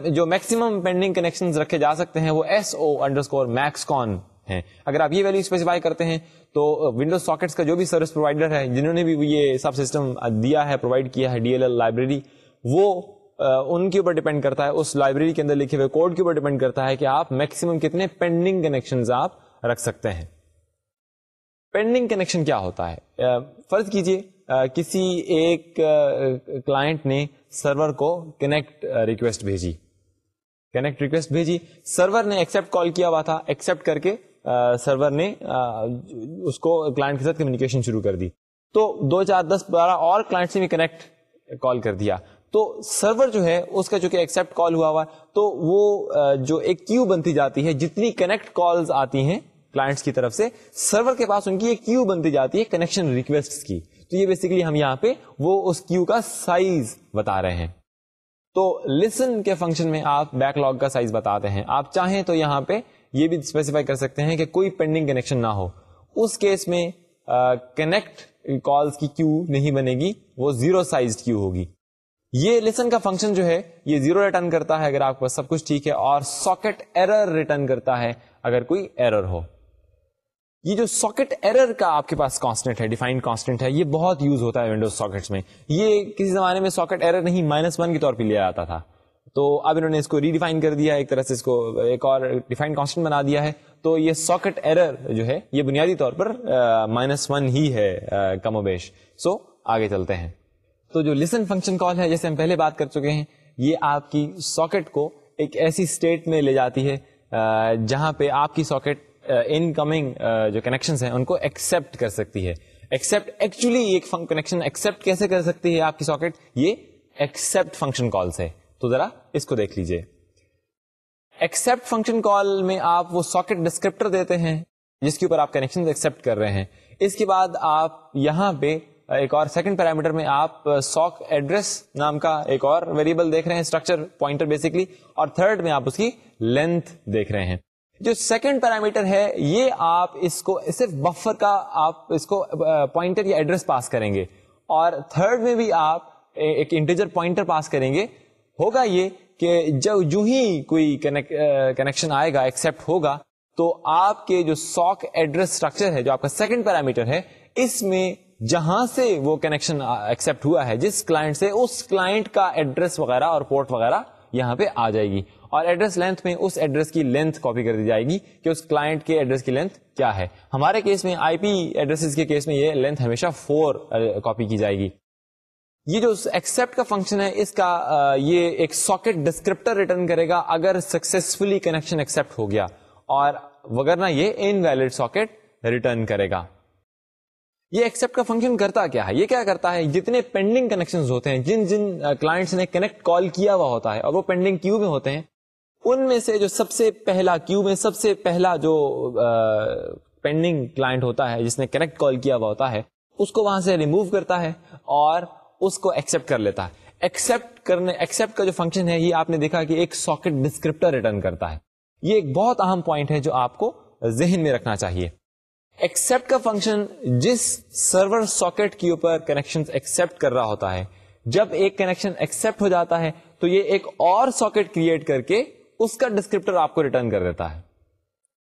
[SPEAKER 1] جو میکسیمم پینڈنگ کنیکشن رکھے جا سکتے ہیں وہ S O underscore max conn ہیں۔ اگر آپ یہ ویلو اسپیسیفائی کرتے ہیں تو uh, ونڈوز ساکٹس کا جو بھی سروس پرووائڈر ہے، جنہوں نے بھی یہ سب سسٹم uh, دیا ہے پرووائڈ کیا ہے ڈی ایل ایل لائبریری وہ uh, ان کے اوپر ڈیپینڈ کرتا ہے۔ اس لائبریری کے اندر لکھے ہوئے کوڈ کے اوپر ڈیپینڈ کرتا ہے کہ آپ میکسیمم کتنے پینڈنگ کنیکشن آپ رکھ سکتے ہیں۔ پینڈنگ کنیکشن کیا ہوتا ہے؟ فرض کیجیے کسی ایک کلائنٹ نے سرور کو کنیکٹ ریکویسٹ بھیجی۔ کنیکٹ ریکویسٹ بھیجی۔ سرور نے ایکسپٹ کال کیا ہوا تھا۔ ایکسپٹ کر کے سرور نے اس کو کلائنٹ کے ساتھ کمیونیکیشن شروع کر دی۔ تو دو چار دس بارہ اور کلائنٹ سے بھی کنیکٹ کال کر دیا۔ تو سرور جو ہے، اس کا جو کہ ایکسپٹ کال ہوا ہوا، تو وہ جو ایک کیو بنتی جاتی ہے، جتنی کنیکٹ کالز آتی ہیں کلائنٹس کی طرف سے، سرور کے پاس ان کی ایک کیو بنتی جاتی ہے کنیکشن ریکویسٹ کی۔ تو یہ بیسکلی ہم یہاں پہ وہ اس کیو کا سائز بتا رہے ہیں۔ تو لسن کے فنکشن میں آپ بیک لاگ کا سائز بتاتے ہیں۔ آپ چاہیں تو یہاں پہ یہ بھی اسپیسیفائی کر سکتے ہیں کہ کوئی پینڈنگ کنیکشن نہ ہو۔ اس کیس میں کنیکٹ کالس کی کیو نہیں بنے گی، وہ زیرو سائز کیو ہوگی۔ یہ لسن کا فنکشن جو ہے، یہ زیرو ریٹرن کرتا ہے اگر آپ کو سب کچھ ٹھیک ہے، اور ساکٹ ایرر ریٹرن کرتا ہے اگر کوئی ایرر ہو۔ یہ جو ساکٹ ایرر کا آپ کے پاس کانسٹنٹ ہے ڈیفائنڈ کانسٹنٹ ہے، یہ بہت یوز ہوتا ہے ونڈوز ساکٹس میں۔ یہ کسی زمانے میں ساکٹ ایرر نہیں مائنس ون کے طور پہ لیا جاتا تھا۔ تو اب انہوں نے اس کو ری ڈیفائن کر دیا ایک طرح سے اس کو ایک اور ڈیفائن کانسٹنٹ بنا دیا ہے۔ تو یہ ساکٹ ایرر جو ہے، یہ بنیادی طور پر مائنس ون ہی ہے کم و بیش۔ سو آگے چلتے ہیں۔ تو جو لسن فنکشن کال ہے، جیسے ہم پہلے بات کر چکے ہیں، یہ آپ کی ساکٹ کو ایک ایسی اسٹیٹ میں لے جاتی ہے جہاں پہ آپ کی ساکٹ ان کمنگ جو کنیکشن ہیں، ان کو ایکسپٹ کر سکتی ہے۔ ایکسپٹ ایکچولی ایک کنیکشن ایکسپٹ کیسے کر سکتی ہے آپ کی ساکٹ یہ ایکسپٹ فنکشن کالس ہے۔ تو ذرا اس کو دیکھ لیجیے ایکسپٹ فنکشن کال میں آپ وہ ساکٹ ڈسکرپٹر دیتے ہیں جس کے اوپر آپ کنیکشن ایکسپٹ کر رہے ہیں۔ اس کے بعد آپ یہاں پہ ایک اور سیکنڈ پیرامیٹر میں آپ ساک ایڈریس نام کا ایک اور ویریبل دیکھ رہے ہیں اسٹرکچر پوائنٹر بیسکلی اور تھرڈ میں آپ اس کی لینتھ دیکھ رہے ہیں۔ جو سیکنڈ پیرامیٹر ہے، یہ آپ اس کو صرف بفر کا آپ اس کو پوائنٹر یا ایڈریس پاس کریں گے۔ اور تھرڈ میں بھی آپ ایک انٹیجر پوائنٹر پاس کریں گے۔ ہوگا یہ کہ جب جو ہی کوئی کنیکشن آئے گا ایکسپٹ ہوگا، تو آپ کے جو ساک ایڈریس اسٹرکچر ہے، جو آپ کا سیکنڈ پیرامیٹر ہے، اس میں جہاں سے وہ کنیکشن ایکسپٹ ہوا ہے، جس کلائنٹ سے، اس کلائنٹ کا ایڈریس وغیرہ اور پورٹ وغیرہ یہاں پہ آ جائے گی۔ اور ایڈریس لینتھ میں اس ایڈریس کی لینتھ کاپی کر دی جائے گی کہ اس کلائنٹ کے ایڈریس کی لینتھ کیا ہے۔ ہمارے کیس میں آئی پی ایڈریس کے کیس میں یہ لینتھ ہمیشہ فور کاپی کی جائے گی۔ یہ جو ایکسپٹ کا فنکشن ہے، اس کا یہ ایک ساکٹ ڈسکرپٹر ریٹرن کرے گا اگر سکسیسفلی کنیکشن ایکسپٹ ہو گیا۔ اور وغیرہ یہ ان ویلڈ ساکٹ ریٹرن کرے گا۔ یہ ایکسپٹ کا فنکشن کرتا کیا ہے؟ یہ کیا کرتا ہے؟ جتنے پینڈنگ کنیکشن ہوتے ہیں، جن جن کلائنٹس نے کنیکٹ کال کیا ہوا ہوتا ہے اور وہ پینڈنگ کیو میں ہوتے ہیں، ان میں سے جو سب سے پہلا کیو میں سب سے پہلا جو پینڈنگ کلائنٹ ہوتا ہے، جس نے کنیکٹ کال کیا ہوا ہوتا ہے، اس کو وہاں سے ریموو کرتا ہے اور اس کو ایکسپٹ کر لیتا ہے۔ ایکسپٹ کرنے ایکسپٹ کا جو فنکشن ہے، یہ آپ نے دیکھا کہ ایک ساکٹ ڈسکرپٹر ریٹرن کرتا ہے۔ یہ ایک بہت اہم پوائنٹ ہے جو آپ کو ذہن میں رکھنا چاہیے۔ ایکسپٹ کا فنکشن جس سرور ساکٹ کے اوپر کنیکشن ایکسپٹ کر رہا ہوتا ہے، جب ایک کنیکشن ایکسپٹ ہو جاتا ہے، تو یہ ایک اور ساکٹ کریٹ کر کے اس کا ڈسکرپٹر آپ کو ریٹرن کر دیتا ہے۔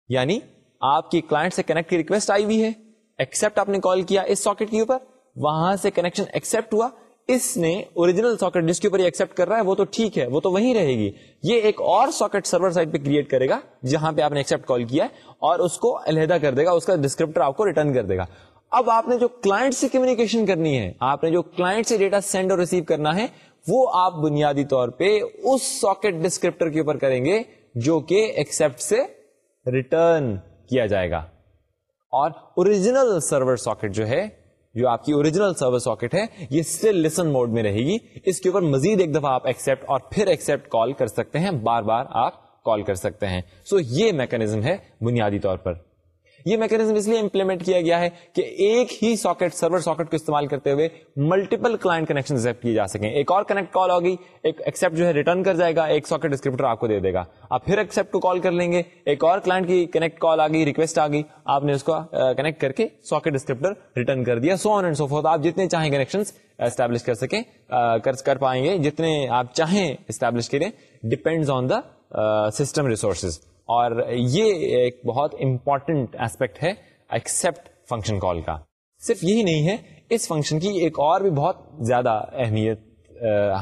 [SPEAKER 1] یعنی آپ کی کلائنٹ سے کنیکٹ کی ریکویسٹ آئی ہوئی ہے۔ ایکسپٹ آپ نے کال کیا اس ساکٹ کے اوپر۔ وہاں سے کنیکشن ایکسپٹ ہوا۔ اس نے اوریجنل ساکٹ جس کے اوپر ایکسپٹ کر رہا ہے، وہ تو ٹھیک ہے، وہ تو وہیں رہے گی۔ یہ ایک اور ساکٹ سرور سائٹ پہ کریٹ کرے گا، جہاں پہ آپ نے ایکسپٹ کال کیا ہے اور اس کو علیحدہ کر دے گا، اس کا ڈسکرپٹر آپ کو ریٹرن کر دے گا۔ اب آپ نے جو کلائنٹ سے کمیونیکیشن کرنی ہے، آپ نے جو کلائنٹ سے ڈیٹا سینڈ اور ریسیو کرنا ہے، وہ آپ بنیادی طور پہ اس ساکٹ ڈسکرپٹر کے اوپر کریں گے، جو کہ ایکسپٹ سے ریٹرن کیا جائے گا۔ اور اوریجنل سرور ساکٹ جو ہے جو آپ کی اوریجنل سرور ساکٹ ہے یہ اسٹل لسن موڈ میں رہے گی. اس کے اوپر مزید ایک دفعہ آپ ایکسپٹ اور پھر ایکسپٹ کال کر سکتے ہیں. بار بار آپ کال کر سکتے ہیں. سو so, یہ میکنیزم ہے بنیادی طور پر. یہ میکنیزم اس لیے امپلیمنٹ کیا گیا ہے کہ ایک ہی ساکٹ سرور ساکٹ کو استعمال کرتے ہوئے ملٹیپل کلائنٹ کنیکشن ایکسپٹ کیے جا سکیں۔ ایک اور کنیکٹ کال ہوگی، ایک ایکسپٹ جو ہے ریٹرن کر جائے گا، ایک ساکٹ ڈسکرپٹر آپ کو دے دے گا۔ آپ پھر ایکسپٹ کو کال کر لیں گے، ایک اور کلائنٹ کی کنیکٹ کال آ گئی ریکویسٹ آ گئی آپ نے اس کو کنیکٹ کر کے ساکٹ ڈسکرپٹر ریٹرن کر دیا سو آن اینڈ سو فورتھ آپ جتنے چاہیں کنیکشن اسٹیبلش کر سکیں کر پائیں گے۔ جتنے آپ چاہیں اسٹیبلش کریں depend on the system resources اور یہ ایک بہت امپورٹنٹ ایسپیکٹ ہے ایکسپٹ فنکشن کال کا۔ صرف یہی نہیں ہے اس فنکشن کی ایک اور بھی بہت زیادہ اہمیت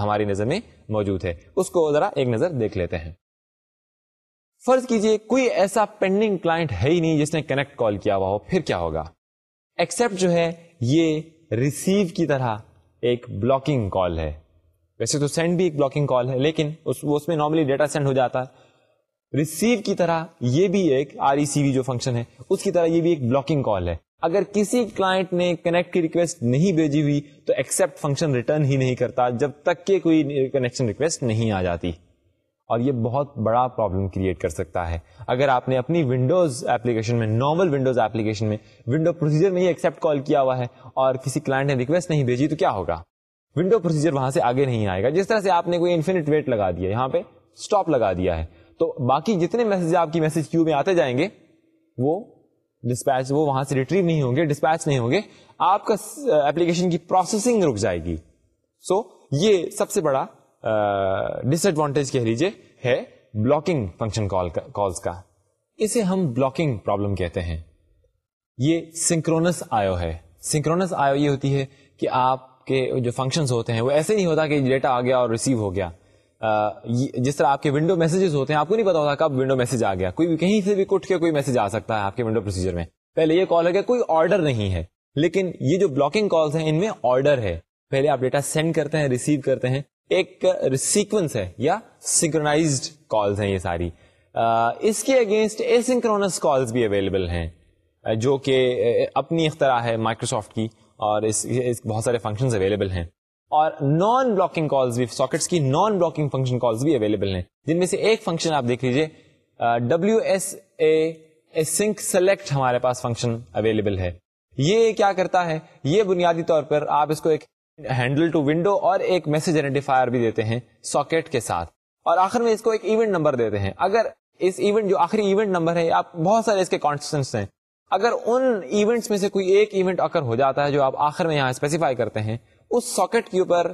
[SPEAKER 1] ہماری نظر میں موجود ہے۔ اس کو ذرا ایک نظر دیکھ لیتے ہیں۔ فرض کیجیے کوئی ایسا پینڈنگ کلائنٹ ہے ہی نہیں جس نے کنیکٹ کال کیا ہوا ہو پھر کیا ہوگا؟ ایکسپٹ جو ہے یہ ریسیو کی طرح ایک بلاکنگ کال ہے۔ ویسے تو سینڈ بھی ایک بلاکنگ کال ہے لیکن اس, اس میں نارملی ڈیٹا سینڈ ہو جاتا۔ ہے ریسیو کی طرح یہ بھی ایک آر ای سی وی جو فنکشن ہے، اس کی طرح یہ بھی ایک بلاکنگ کال ہے۔ اگر کسی کلائنٹ نے کنیکٹ کی ریکویسٹ نہیں بھیجی ہوئی، تو ایکسپٹ فنکشن ریٹرن ہی نہیں کرتا جب تک کہ کوئی کنیکشن ریکویسٹ نہیں آ جاتی۔ اور یہ بہت بڑا پرابلم کریٹ کر سکتا ہے۔ اگر آپ نے اپنی ونڈوز ایپلیکیشن میں نارمل ونڈوز ایپلیکیشن میں ونڈو پروسیجر میں ہی ایکسپٹ کال کیا ہوا ہے اور کسی کلائنٹ نے ریکویسٹ نہیں بھیجی، تو کیا ہوگا؟ ونڈو پروسیجر وہاں سے آگے نہیں آئے گا۔ جس طرح سے آپ نے کوئی انفینٹ ویٹ لگا دیا یہاں پہ اسٹاپ لگا دیا ہے۔ تو باقی جتنے میسج آپ کی میسج کیو میں آتے جائیں گے وہ ڈسپیچ وہ وہاں سے ریٹریو نہیں ہوں گے ڈسپیچ نہیں ہوں گے۔ آپ کا ایپلیکیشن کی پروسیسنگ رک جائے گی۔ سو so, یہ سب سے بڑا ڈس ایڈوانٹیج کہہ لیجیے ہے بلاکنگ فنکشن کالس کا اسے ہم بلاکنگ پرابلم کہتے ہیں۔ یہ سنکرونس آئیو ہے۔ سنکرونس آئیو یہ ہوتی ہے کہ آپ کے جو فنکشنز ہوتے ہیں وہ ایسے نہیں ہوتا کہ ڈیٹا آ گیا اور ریسیو ہو گیا۔ جس طرح آپ کے ونڈو میسجز ہوتے ہیں آپ کو نہیں پتا ہوتا کب ونڈو میسج آ گیا۔ کوئی بھی کہیں سے بھی کٹ کے کوئی میسج آ سکتا ہے آپ کے ونڈو پروسیجر میں۔ پہلے یہ کال ہے کہ کوئی آرڈر نہیں ہے لیکن یہ جو بلاکنگ کالز ہیں ان میں آرڈر ہے۔ پہلے آپ ڈیٹا سینڈ کرتے ہیں ریسیو کرتے ہیں۔ ایک سیکوینس ہے یا سنکرونازڈ کالز ہیں یہ ساری۔ اس کے اگینسٹ ایسنکرونس کالز بھی اویلیبل ہیں جو کہ اپنی اختراع ہے مائکروسافٹ کی اور اس, اس بہت سارے فنکشن اویلیبل ہیں۔ اور نان بلاکنگ کالز بھی ساکٹس کی نان بلاکنگ فنکشن کالز بھی اویلیبل ہیں۔ جن میں سے ایک فنکشن آپ دیکھ لیجیے W S A sync select ہمارے پاس فنکشن اویلیبل ہے۔ یہ کیا کرتا ہے؟ یہ بنیادی طور پر آپ اس کو ایک ہینڈل ٹو ونڈو اور ایک میسج آئیڈینٹیفائر بھی دیتے ہیں ساکٹ کے ساتھ۔ اور آخر میں اس کو ایک ایونٹ نمبر دیتے ہیں۔ اگر اس ایونٹ جو آخری ایونٹ نمبر ہے آپ بہت سارے اس کے کانسٹنس ہیں۔ اگر ان ایونٹس میں سے کوئی ایک ایونٹ اکر ہو جاتا ہے جو آپ آخر میں یہاں اسپیسیفائی کرتے ہیں اس ساکٹ کے اوپر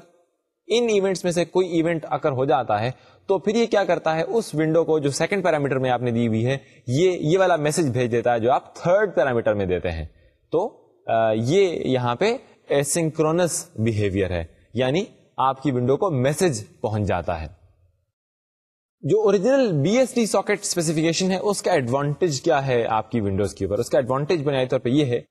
[SPEAKER 1] ان ایونٹس میں سے کوئی ایونٹ اکر ہو جاتا ہے تو پھر یہ کیا کرتا ہے اس ونڈو کو جو سیکنڈ پیرامیٹر میں آپ نے دی ہوئی ہے یہ یہ والا میسج بھیج دیتا ہے جو آپ تھرڈ پیرامیٹر میں دیتے ہیں۔ تو آ, یہ یہاں پہ سنکرونس بہیویئر ہے یعنی آپ کی ونڈو کو میسج پہنچ جاتا ہے۔ جو original B S D socket specification ہے اس کا ایڈوانٹیج کیا ہے آپ کی ونڈوز کے اوپر؟ اس کا ایڈوانٹیج بنیادی طور پہ یہ ہے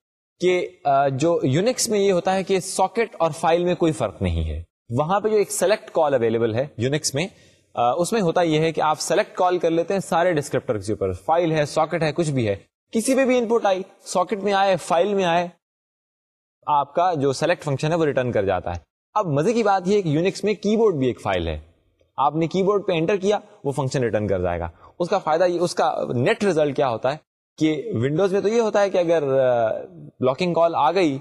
[SPEAKER 1] کہ جو یونکس میں یہ ہوتا ہے کہ ساکٹ اور فائل میں کوئی فرق نہیں ہے۔ وہاں پہ جو ایک سلیکٹ کال اویلیبل ہے یونکس میں اس میں ہوتا یہ ہے کہ آپ سلیکٹ کال کر لیتے ہیں سارے ڈسکرپٹر کے اوپر۔ فائل ہے، ساکٹ ہے، کچھ بھی ہے۔ کسی پہ بھی ان پٹ آئی، ساکٹ میں آئے، فائل میں آئے، آپ کا جو سلیکٹ فنکشن ہے وہ ریٹرن کر جاتا ہے۔ اب مزے کی بات یہ ہے کہ یونکس میں کی بورڈ بھی ایک فائل ہے۔ آپ نے کی بورڈ پہ انٹر کیا، وہ فنکشن ریٹرن کر جائے گا۔ اس کا فائدہ اس کا نیٹ ریزلٹ کیا ہوتا ہے؟ کہ ونڈوز میں تو یہ ہوتا ہے کہ اگر بلاکنگ کال آ گئی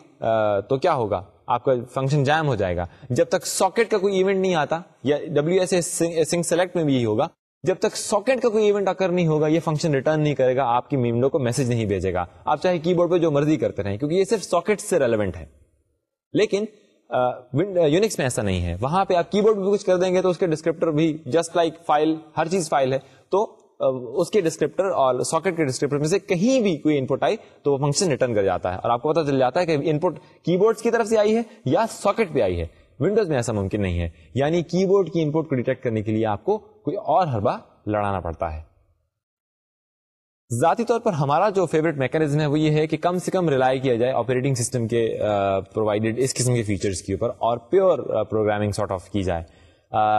[SPEAKER 1] تو کیا ہوگا؟ آپ کا فنکشن جام ہو جائے گا۔ جب تک ساکٹ کا کوئی ایونٹ نہیں آتا، یا ڈبلو ایس سنگ سلیکٹ میں بھی یہی ہوگا، جب تک ساکٹ کا کوئی ایونٹ اکر نہیں ہوگا، یہ فنکشن ریٹرن نہیں کرے گا، آپ کی ونڈو کو میسج نہیں بھیجے گا۔ آپ چاہے کی بورڈ پہ جو مرضی کرتے رہیں، کیونکہ یہ صرف ساکٹ سے ریلیونٹ ہے۔ لیکن یونکس میں ایسا نہیں ہے۔ وہاں پہ آپ کی بورڈ بھی کچھ کر دیں گے تو اس کے ڈسکرپٹر بھی جسٹ لائک فائل ہر چیز فائل ہے۔ تو اس کے ڈسکرپٹر اور ساکٹ کے ڈسکرپٹر میں سے کہیں بھی کوئی انپٹ آئی تو وہ فنکشن ریٹرن کر جاتا ہے۔ اور آپ کو پتا چل جاتا ہے کہ انپٹ کی بورڈ کی طرف سے آئی ہے یا ساکٹ پہ آئی ہے۔ ونڈوز میں ایسا ممکن نہیں ہے۔ یعنی کی بورڈ کی انپٹ کو ڈیٹیکٹ کرنے کے لیے آپ کو کوئی اور ہربا لڑانا پڑتا ہے۔ ذاتی طور پر ہمارا جو فیوریٹ میکینزم ہے وہ یہ ہے کہ کم سے کم ریلائی کیا جائے آپریٹنگ سسٹم کے پرووائڈیڈ اس قسم کے فیچرز کے اوپر اور پیور پروگرامنگ سارٹ آف کی جائے۔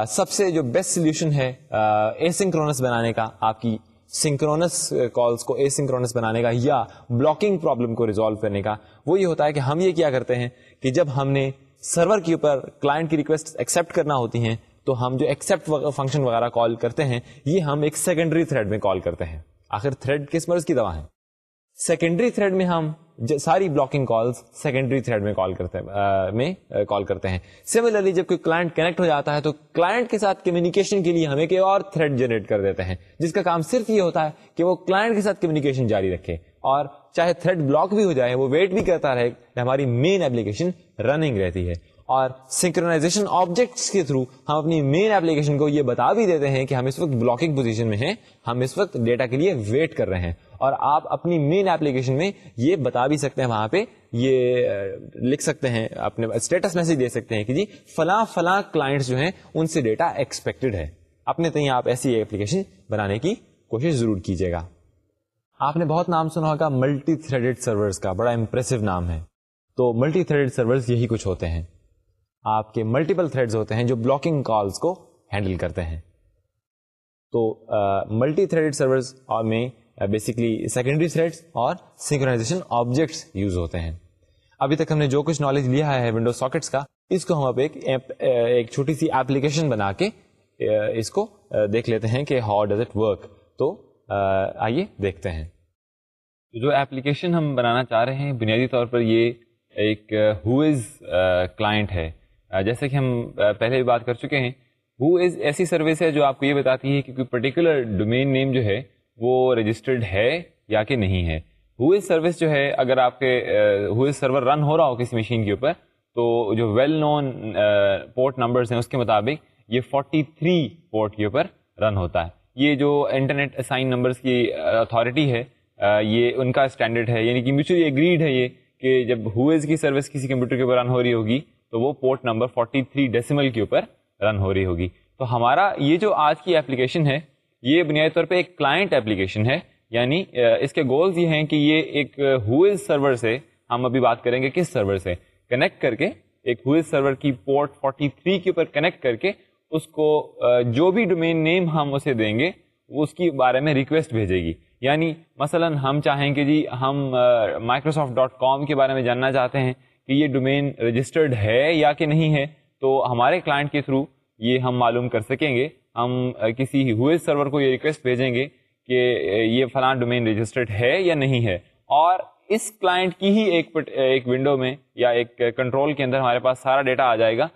[SPEAKER 1] سب سے جو بیسٹ سولوشن ہے اے سنکرونس بنانے کا، آپ کی سنکرونس کالس کو اے سنکرونس بنانے کا یا بلاکنگ پرابلم کو ریزالو کرنے کا، وہ یہ ہوتا ہے کہ ہم یہ کیا کرتے ہیں کہ جب ہم نے سرور کے اوپر کلائنٹ کی ریکویسٹ ایکسپٹ کرنا ہوتی ہیں، تو ہم جو ایکسپٹ فنکشن وغیرہ کال کرتے ہیں، یہ ہم ایک سیکنڈری تھریڈ میں کال کرتے ہیں۔ آخر تھریڈ کس مرض کی دوا ہے؟ سیکنڈری تھریڈ میں ہم ساری بلاکنگ کالز سیکنڈری تھریڈ میں کال کرتے ہیں میں کال کرتے ہیں۔ سملرلی جب کوئی کلائنٹ کنیکٹ ہو جاتا ہے تو کلائنٹ کے ساتھ کمیونیکیشن کے لیے ہمیں کوئی اور تھریڈ جنریٹ کر دیتے ہیں، جس کا کام صرف یہ ہوتا ہے کہ وہ کلائنٹ کے ساتھ کمیونیکیشن جاری رکھے۔ اور چاہے تھریڈ بلاک بھی ہو جائے، وہ ویٹ بھی کرتا رہے ہماری مین ایپلیکیشن رننگ رہتی ہے۔ اور سنکرونازیشن آبجیکٹس کے تھرو ہم اپنی مین ایپلیکیشن کو یہ بتا بھی دیتے ہیں کہ ہم اس وقت بلاکنگ پوزیشن میں ہیں، ہم اس وقت ڈیٹا کے لیے ویٹ کر رہے ہیں۔ اور آپ اپنی مین ایپلیکیشن میں یہ بتا بھی سکتے ہیں وہاں پہ، یہ لکھ سکتے ہیں، اپنے اسٹیٹس میسج دے سکتے ہیں کہ جی فلاں فلاں کلائنٹس جو ہیں ان سے ڈیٹا ایکسپیکٹڈ ہے۔ اپنے تئیں آپ ایسی ایپلیکیشن بنانے کی کوشش ضرور کیجیے گا۔ آپ نے بہت نام سنا ہوگا ملٹی تھریڈ سرورز کا، بڑا امپریسو نام ہے۔ تو ملٹی تھریڈ سرورز یہی کچھ ہوتے ہیں۔ آپ کے ملٹیپل تھریڈز ہوتے ہیں جو بلاکنگ کالز کو ہینڈل کرتے ہیں۔ تو ملٹی تھریڈ سرورز میں بیسکلی سیکنڈری تھریڈس اور سنکرائزیشن آبجیکٹس یوز ہوتے ہیں۔ ابھی تک ہم نے جو کچھ نالج لیا ہے ونڈو ساکٹس کا، اس کو ہم اب ایک uh, ایک چھوٹی سی ایپلیکیشن بنا کے uh, اس کو uh, دیکھ لیتے ہیں کہ ہاؤ ڈز اٹ ورک تو آئیے دیکھتے ہیں۔ جو ایپلیکیشن ہم بنانا چاہ رہے ہیں، بنیادی طور پر یہ ایک ہو از کلائنٹ ہے۔ جیسے کہ ہم پہلے بھی بات کر چکے ہیں۔ ہو از ایسی سروس ہے جو آپ کو یہ بتاتی ہے کہ کوئی پرٹیکولر ڈومین نیم جو ہے وہ رجسٹرڈ ہے یا کہ نہیں ہے۔ ہو از سروس جو ہے، اگر آپ کے ہو از سرور رن ہو رہا ہو کسی مشین کے اوپر، تو جو ویل نون پورٹ نمبرس ہیں اس کے مطابق یہ 43 پورٹ کے اوپر رن ہوتا ہے۔ یہ جو انٹرنیٹ اسائن نمبرس کی اتھارٹی ہے uh, یہ ان کا اسٹینڈرڈ ہے۔ یعنی کہ میوچلی اگریڈ ہے یہ کہ جب ہوئز کی سروس کسی کمپیوٹر کے اوپر رن ہو رہی ہوگی، تو وہ پورٹ نمبر 43 ڈیسیمل کے اوپر رن ہو رہی ہوگی۔ تو ہمارا یہ جو آج کی اپلیکیشن ہے یہ بنیادی طور پہ ایک کلائنٹ اپلیکیشن ہے یعنی اس کے گولز یہ ہیں کہ یہ ایک ہوئز سرور سے ہم ابھی بات کریں گے کس سرور سے کنیکٹ کر کے، ایک ہوئز سرور کی پورٹ 43 کے اوپر کنیکٹ کر کے اس کو جو بھی ڈومین نیم ہم اسے دیں گے، وہ اس کی بارے میں ریکویسٹ بھیجے گی۔ یعنی مثلا ہم چاہیں کہ جی ہم مائکروسافٹ ڈاٹ کام کے بارے میں جاننا چاہتے ہیں کہ یہ ڈومین رجسٹرڈ ہے یا کہ نہیں ہے، تو ہمارے کلائنٹ کے تھرو یہ ہم معلوم کر سکیں گے۔ ہم کسی ہوئے سرور کو یہ ریکویسٹ بھیجیں گے کہ یہ فلاں ڈومین رجسٹرڈ ہے یا نہیں ہے۔ اور اس کلائنٹ کی ہی ایک ایک ونڈو میں یا ایک کنٹرول کے اندر ہمارے پاس سارا ڈیٹا آ جائے گا۔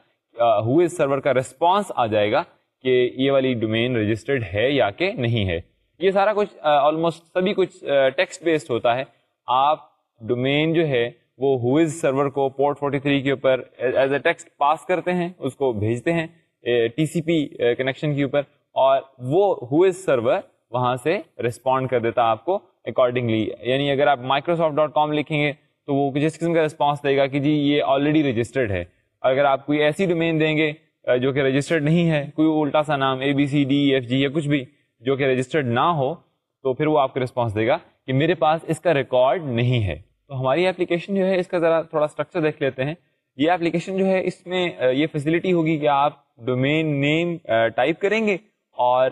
[SPEAKER 1] ہوئے سرور کا ریسپانس آ جائے گا کہ یہ والی ڈومین رجسٹرڈ ہے یا کہ نہیں ہے۔ یہ سارا کچھ آلموسٹ سبھی کچھ ٹیکسٹ بیسڈ ہوتا ہے۔ آپ ڈومین جو ہے، وہ ہوئز سرور کو پورٹ 43 کے اوپر ایز اے ٹیکسٹ پاس کرتے ہیں، اس کو بھیجتے ہیں۔ ٹی سی پی کنیکشن کے اوپر، اور وہ ہوئز سرور وہاں سے رسپونڈ کر دیتا آپ کو اکارڈنگلی یعنی اگر آپ مائکروسافٹ ڈاٹ کام لکھیں گے تو وہ جس قسم کا رسپانس دے گا کہ جی یہ آلریڈی رجسٹرڈ ہے۔ اگر آپ کوئی ایسی ڈومین دیں گے جو کہ رجسٹرڈ نہیں ہے، کوئی الٹا سا نام A B C D F G یا کچھ بھی، جو کہ رجسٹرڈ نہ ہو، تو پھر وہ آپ کو رسپانس دے گا کہ میرے پاس اس کا ریکارڈ نہیں ہے۔ تو ہماری اپلیکیشن جو ہے، اس کا ذرا تھوڑا اسٹرکچر دیکھ لیتے ہیں۔ یہ اپلیکیشن جو ہے اس میں یہ فیسلٹی ہوگی کہ آپ ڈومین نیم ٹائپ کریں گے اور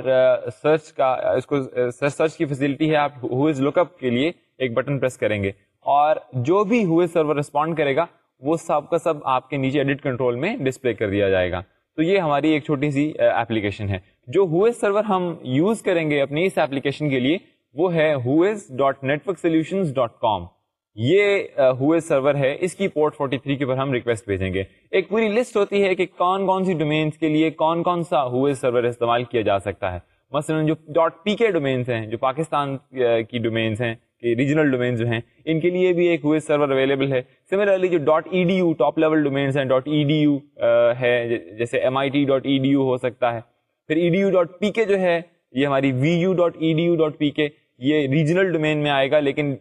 [SPEAKER 1] سرچ کا اس کو سرچ کی فیسلٹی ہے آپ ہوئز لک اپ کے لیے ایک بٹن پریس کریں گے اور جو بھی ہوئے سرور رسپونڈ کرے گا، وہ سب کا سب آپ کے نیچے ایڈٹ کنٹرول میں ڈسپلے کر دیا جائے گا۔ تو یہ ہماری ایک چھوٹی سی اپلیکیشن ہے۔ جو ہوئے سرور ہم یوز کریں گے اپنی اس اپلیکیشن کے لیے، وہ ہے whois dot network solution dot com یہ ہوئے سرور ہے، اس کی پورٹ 43 کے اوپر ہم ریکویسٹ بھیجیں گے۔ ایک پوری لسٹ ہوتی ہے کہ کون کون سی ڈومینس کے لیے کون کون سا ہوئے سرور استعمال کیا جا سکتا ہے۔ مثلا جو ڈاٹ پی کے ڈومینس ہیں، جو پاکستان کی ڈومینس ہیں ریجنل ڈومینس جو ہیں، ان کے لیے بھی ایک ہوئے سرور اویلیبل ہے۔ سملرلی جو dot E D U top level domains ہیں ڈاٹ ای ڈی یو ہے جیسے M I T dot E D U ہو سکتا ہے۔ پھر E D U dot P K جو ہے، یہ ہماری V U dot E D U dot P K یہ ریجنل ڈومین میں آئے گا، لیکن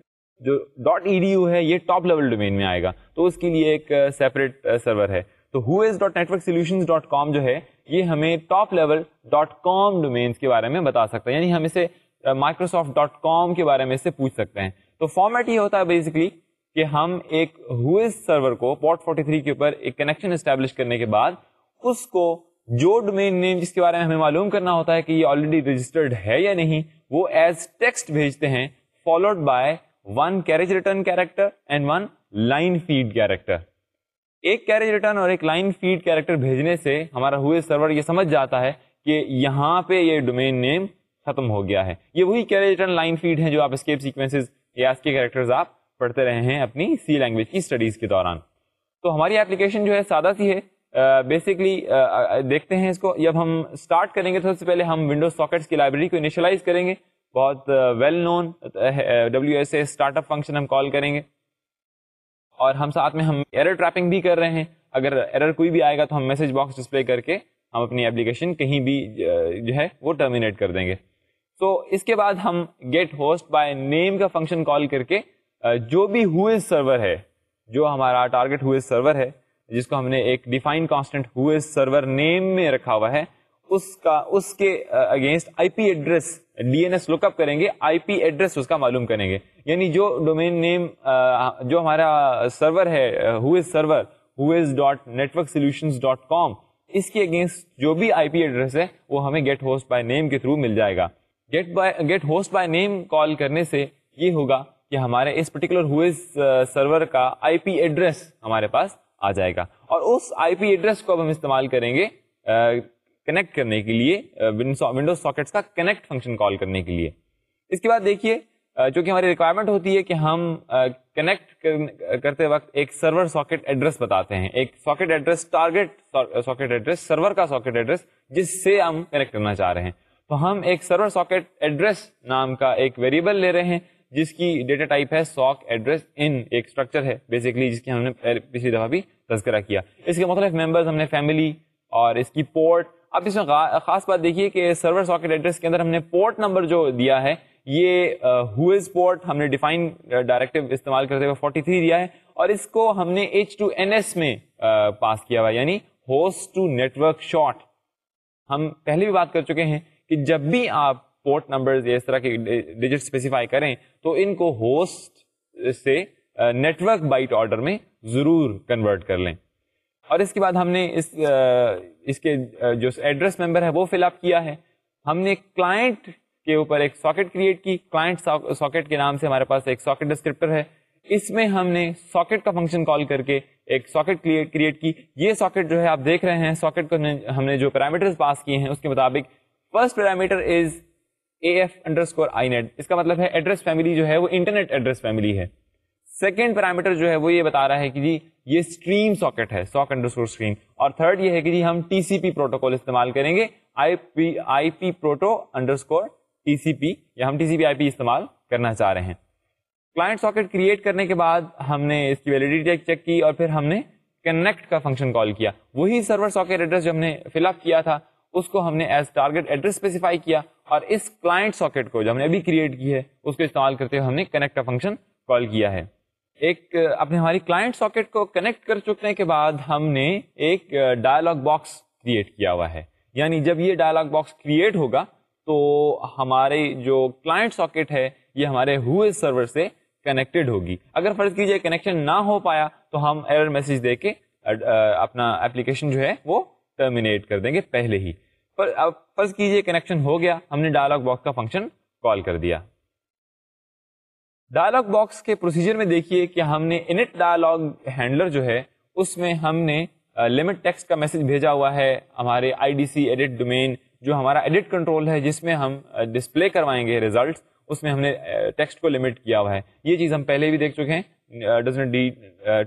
[SPEAKER 1] جو ڈاٹ ای ڈی یو ہے، یہ ٹاپ لیول ڈومین میں آئے گا. تو اس کے لیے ایک سیپریٹ سرور ہے. تو whois dot network solution dot com جو ہے، یہ ہمیں top level dot com domains کے بارے میں بتا سکتا ہے. یعنی ہم اسے مائکروسافٹ ڈاٹ کام کے بارے میں اس سے پوچھ سکتے ہیں. تو فارمیٹ یہ ہوتا ہے بیسکلی کہ ہم ایک ہوئز سرور کو پورٹ 43 کے اوپر ایک کنیکشن اسٹیبلش کرنے کے بعد اس کو جو ڈومین نیم جس کے بارے میں ہمیں معلوم کرنا ہوتا ہے کہ یہ آلریڈی رجسٹرڈ ہے یا نہیں، وہ ایز ٹیکسٹ بھیجتے ہیں followed by one carriage return character and one line feed character ایک کیریج ریٹرن اور ایک لائن فیڈ کیریکٹر بھیجنے سے ہمارا ہوئے سرور یہ سمجھ جاتا ہے کہ یہاں پہ یہ ڈومین نیم ختم ہو گیا ہے۔ یہ وہی کیریج ریٹرن لائن فیڈ ہے جو آپ اسکیپ سیکوینس یا اس کے کیریکٹر آپ پڑھتے رہے ہیں اپنی سی لینگویج کی اسٹڈیز کے دوران۔ تو ہماری اپلیکیشن جو ہے سادہ سی ہے۔ بیسکلی دیکھتے ہیں اس کو۔ جب ہم اسٹارٹ کریں گے تو سب سے پہلے ہم ونڈوز ساکٹس کی لائبریری کو انیشلائز کریں گے۔ بہت well known W S A start up function ہم کال کریں گے۔ اور ہم ساتھ میں ہم ایرر ٹریپنگ بھی کر رہے ہیں۔ اگر ایرر کوئی بھی آئے گا تو ہم میسج باکس ڈسپلے کر کے ہم اپنی اپلیکیشن کہیں بھی جو ہے وہ ٹرمینیٹ کر دیں گے۔ تو اس کے بعد ہم گیٹ ہوسٹ بائی نیم کا فنکشن کال کر کے جو بھی ہوئز سرور ہے، جو ہمارا ٹارگیٹ ہوئز سرور ہے، جس کو ہم نے ایک ڈیفائن کانسٹنٹ ہوئز سرور نیم میں رکھا ہوا ہے اس کا، اس کے against I P address D N S look up کریں گے آئی پی ایڈریس اس کا معلوم کریں گے۔ یعنی جو ڈومین نیم جو ہمارا سرور ہے whois server whois dot network solution dot com اس کے اگینسٹ جو بھی آئی پی ایڈریس ہے، وہ ہمیں گیٹ ہوسٹ بائی نیم کے تھرو مل جائے گا۔ Get by get host by name call کرنے سے یہ ہوگا کہ ہمارے اس پرٹیکولر ہوئز سرور کا آئی پی ایڈریس ہمارے پاس آ جائے گا۔ اور اس آئی پی ایڈریس کو اب ہم استعمال کریں گے کنیکٹ کرنے کے لیے ونڈوز ساکٹس کا کنیکٹ فنکشن کال کرنے کے لیے۔ اس کے بعد دیکھیے جو کہ ہماری ریکوائرمنٹ ہوتی ہے کہ ہم کنیکٹ کرتے وقت ایک سرور ساکٹ ایڈریس بتاتے ہیں۔ ایک socket address target socket address server کا ساکٹ ایڈریس جس سے ہم کنیکٹ کرنا چاہ رہے ہیں۔ تو ہم ایک سرور ساکٹ ایڈریس نام کا ایک ویریبل لے رہے ہیں، جس کی ڈیٹا ٹائپ ہے ساک ایڈریس ان ایک اسٹرکچر ہے بیسکلی جس کی ہم نے پچھلی دفعہ بھی تذکرہ کیا۔ اس کے مختلف ممبرز ہم نے فیملی اور اس کی پورٹ
[SPEAKER 2] اب اس میں خاص بات دیکھیے کہ سرور ساکٹ ایڈریس کے اندر ہم نے پورٹ نمبر جو دیا ہے، یہ ہوز پورٹ ہم نے ڈیفائن ڈائریکٹو استعمال کرتے ہوئے 43 دیا ہے اور اس کو ہم نے ایچ ٹو این ایس میں پاس کیا ہوا یعنی ہوسٹ ٹو نیٹورک شارٹ ہم پہلے بھی بات کر چکے ہیں کہ جب بھی آپ پورٹ نمبر اس طرح کے ڈیجٹ اسپیسیفائی کریں تو ان کو ہوسٹ سے نیٹورک بائٹ آرڈر میں ضرور کنورٹ کر لیں۔ اور اس کے بعد ہم نے اس اس کے جو ایڈریس ممبر ہے، وہ فل اپ کیا ہے۔ ہم نے کلائنٹ کے اوپر ایک ساکٹ کریٹ کی۔ کلائنٹ ساکٹ کے نام سے ہمارے پاس ایک ساکٹ ڈسکرپٹر ہے۔ اس میں ہم نے ساکٹ کا فنکشن کال کر کے ایک ساکٹ کریٹ کی۔ یہ ساکٹ جو ہے، آپ دیکھ رہے ہیں ساکٹ کو ہم نے جو پیرامیٹر پاس کیے ہیں، اس کے مطابق first parameter is A F underscore I net اس کا مطلب ہے ایڈریس فیملی جو ہے، وہ انٹرنیٹ ایڈریس فیملی ہے۔ سیکنڈ پیرامیٹر جو ہے وہ یہ بتا رہا ہے کہ جی یہ اسٹریم ساکٹ ہے ساک انڈر اسکور اسٹریم اور تھرڈ یہ ہے کہ جی ہم ٹی سی پی پروٹوکول استعمال کریں گے I P I P proto underscore T C P یا ہم ٹی سی پی آئی پی استعمال کرنا چاہ رہے ہیں. کلائنٹ ساکٹ کریٹ کرنے کے بعد ہم نے اس کی ویلڈیٹی چیک کی اور پھر ہم نے کنیکٹ کا فنکشن کال کیا. وہی سرور ساکٹ ایڈریس جو ہم نے فل اپ کیا تھا، اس کو ہم نے ایز ٹارگیٹ ایڈریس اسپیسیفائی کیا اور اس کلائنٹ ساکٹ کو جو ہم نے ابھی کریٹ کی ہے، اس کو استعمال کرتے ہوئے ہم نے کنیکٹ کا فنکشن کال کیا ہے. ایک، اپنے ہماری کلائنٹ ساکٹ کو کنیکٹ کر چکنے کے بعد ہم نے ایک ڈائلگ باکس کریٹ کیا ہوا ہے۔ یعنی جب یہ ڈائلگ باکس کریٹ ہوگا تو ہمارے جو کلائنٹ ساکٹ ہے، یہ ہمارے ہوئے سرور سے کنیکٹڈ ہوگی۔ اگر فرض کیجیے کنیکشن نہ ہو پایا تو ہم ایرر میسج دے کے اپنا اپلیکیشن جو ہے وہ ٹرمینیٹ کر دیں گے پہلے ہی۔ پر اب فرض کیجیے کنیکشن ہو گیا، ہم نے ڈائلگ باکس کا فنکشن کال کر دیا۔ ڈائلگ باکس کے پروسیجر میں دیکھیے کہ ہم نے انٹ ڈائلگ ہینڈلر جو ہے، اس میں ہم نے لمٹ ٹیکسٹ کا میسج بھیجا ہوا ہے ہمارے I D C edit domain جو ہمارا ایڈٹ کنٹرول ہے، جس میں ہم ڈسپلے کروائیں گے ریزلٹس اس میں ہم نے ٹیکسٹ کو لمٹ کیا ہوا ہے۔ یہ چیز ہم پہلے بھی دیکھ چکے ہیں۔ Doesn't need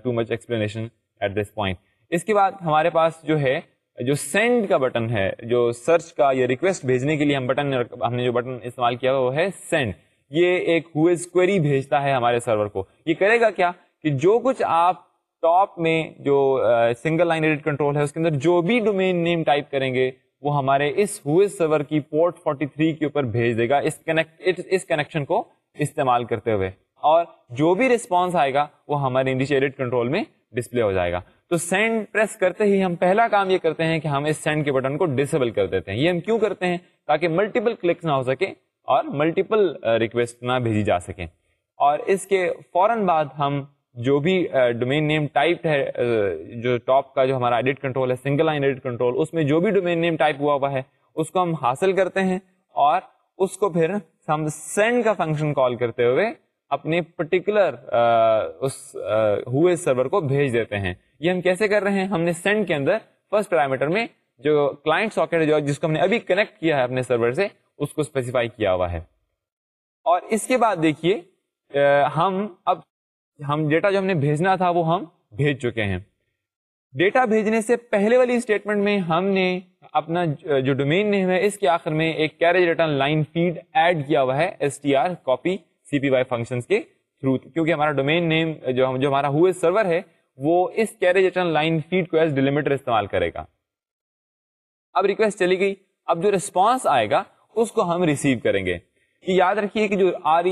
[SPEAKER 2] too much explanation at this point اس کے بعد ہمارے پاس جو ہے، جو سینڈ کا بٹن ہے، جو سرچ کا یا ریکویسٹ بھیجنے کے لیے ہم بٹن ہم نے جو بٹن استعمال کیا وہ ہے سینڈ یہ ایک ہوئز کوئری بھیجتا ہے ہمارے سرور کو۔ یہ کرے گا کیا کہ جو کچھ آپ ٹاپ میں جو سنگل لائن ایڈٹ کنٹرول ہے، اس کے اندر جو بھی ڈومین نیم ٹائپ کریں گے، وہ ہمارے اس ہوئز سرور کی پورٹ 43 کے اوپر بھیج دے گا۔ اس کنیکٹ اس کنیکشن کو استعمال کرتے ہوئے۔ اور جو بھی ریسپانس آئے گا، وہ ہمارے انگلش ایڈٹ کنٹرول میں ڈسپلے ہو جائے گا۔ تو سینڈ پریس کرتے ہی ہم پہلا کام یہ کرتے ہیں کہ ہم اس سینڈ کے بٹن کو ڈسیبل کر دیتے ہیں۔ یہ ہم کیوں کرتے ہیں؟ تاکہ ملٹیپل کلکس نہ ہو سکے۔ اور ملٹیپل ریکویسٹ uh, نہ بھیجی جا سکیں۔ اور اس کے فوراً بعد ہم جو بھی ڈومین نیم ٹائپ ہے uh, جو ٹاپ کا جو ہمارا ایڈٹ کنٹرول ہے سنگل لائن ایڈٹ کنٹرول اس میں جو بھی ڈومین نیم ٹائپ ہوا ہوا ہے، اس کو ہم حاصل کرتے ہیں اور اس کو پھر ہم سینڈ کا فنکشن کال کرتے ہوئے اپنے پرٹیکولر uh, اس ہوئے سرور کو بھیج دیتے ہیں۔ یہ ہم کیسے کر رہے ہیں؟ ہم نے سینڈ کے اندر فرسٹ پیرامیٹر میں جو کلائنٹ ساکٹ ہے، جو جس کو ہم نے ابھی کنیکٹ کیا ہے اپنے سرور سے اس کو اسپیسیفائی کیا ہوا ہے۔ اور اس کے بعد دیکھیے ہم اب ہم ڈیٹا جو ہم نے بھیجنا تھا وہ ہم بھیج چکے ہیں۔ ڈیٹا بھیجنے سے پہلے والی اسٹیٹمنٹ میں ہم نے اپنا جو ڈومین نیم ہے، اس کے آخر میں ایک carriage return line feed add کیا ہوا ہے S T R copy C P Y function کے تھرو کیونکہ ہمارا ڈومین نیم جو جو ہمارا ہوئے سرور ہے، وہ اس کیریج ریٹرن لائن فیڈ کو ایز ڈیلیمیٹر استعمال کرے گا۔ اب ریکویسٹ چلی گئی۔ اب جو ریسپانس آئے گا اس کو ہم ریسیو کریں گے۔ کہ یاد رکھیے کہ جو آر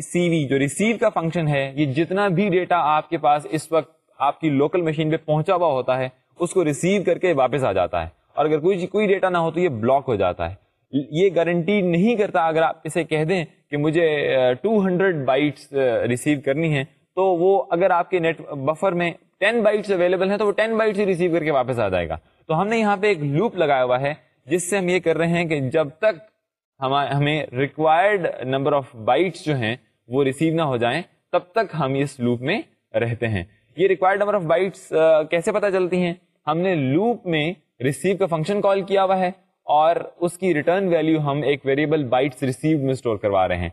[SPEAKER 2] سی وی جو ریسیو کا فنکشن ہے، یہ جتنا بھی ڈیٹا آپ کے پاس اس وقت آپ کی لوکل مشین پہ پہنچا ہوا ہوتا ہے، اس کو ریسیو کر کے واپس آ جاتا ہے۔ اور اگر کوئی کوئی ڈیٹا نہ ہو تو یہ بلاک ہو جاتا ہے۔ یہ گارنٹی نہیں کرتا اگر آپ اسے کہہ دیں کہ مجھے ٹو ہنڈریڈ بائٹس ریسیو کرنی ہے تو وہ اگر آپ کے نیٹ بفر میں ٹین بائٹس اویلیبل ہیں، تو وہ ٹین بائٹس ہی ریسیو کر کے واپس آ جائے گا۔ تو ہم نے یہاں پہ ایک لوپ لگایا ہوا ہے، جس سے ہم یہ کر رہے ہیں کہ جب تک ہمیں ریکوائرڈ نمبر آف بائٹس جو ہیں وہ ریسیو نہ ہو جائیں، تب تک ہم اس لوپ میں رہتے ہیں۔ یہ ریکوائرڈ نمبر آف بائٹس کیسے پتا چلتی ہیں؟ ہم نے لوپ میں ریسیو کا فنکشن کال کیا ہوا ہے اور اس کی ریٹرن ویلو ہم ایک ویریبل بائٹس ریسیو میں اسٹور کروا رہے ہیں۔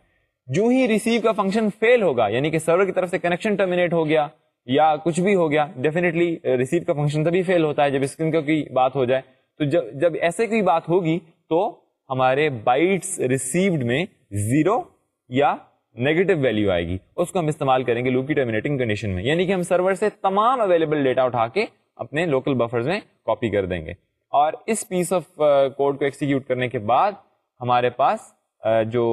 [SPEAKER 2] جو ہی ریسیو کا فنکشن فیل ہوگا یعنی کہ سرور کی طرف سے کنیکشن ٹرمینیٹ ہو گیا یا کچھ بھی ہو گیا ڈیفینیٹلی ریسیو کا فنکشن تبھی فیل ہوتا ہے جب اسکرین کی بات ہو جائے۔ تو جب جب ایسے کوئی بات ہوگی تو ہمارے بائٹس ریسیوڈ میں زیرو یا نیگیٹو ویلو آئے گی۔ اس کو ہم استعمال کریں گے لوکی ٹرمینیٹنگ کنڈیشن میں۔ یعنی کہ ہم سرور سے تمام اویلیبل ڈیٹا اٹھا کے اپنے لوکل بفر میں کاپی کر دیں گے۔ اور اس پیس آف کوڈ کو ایکسیکیوٹ کرنے کے بعد ہمارے پاس uh, جو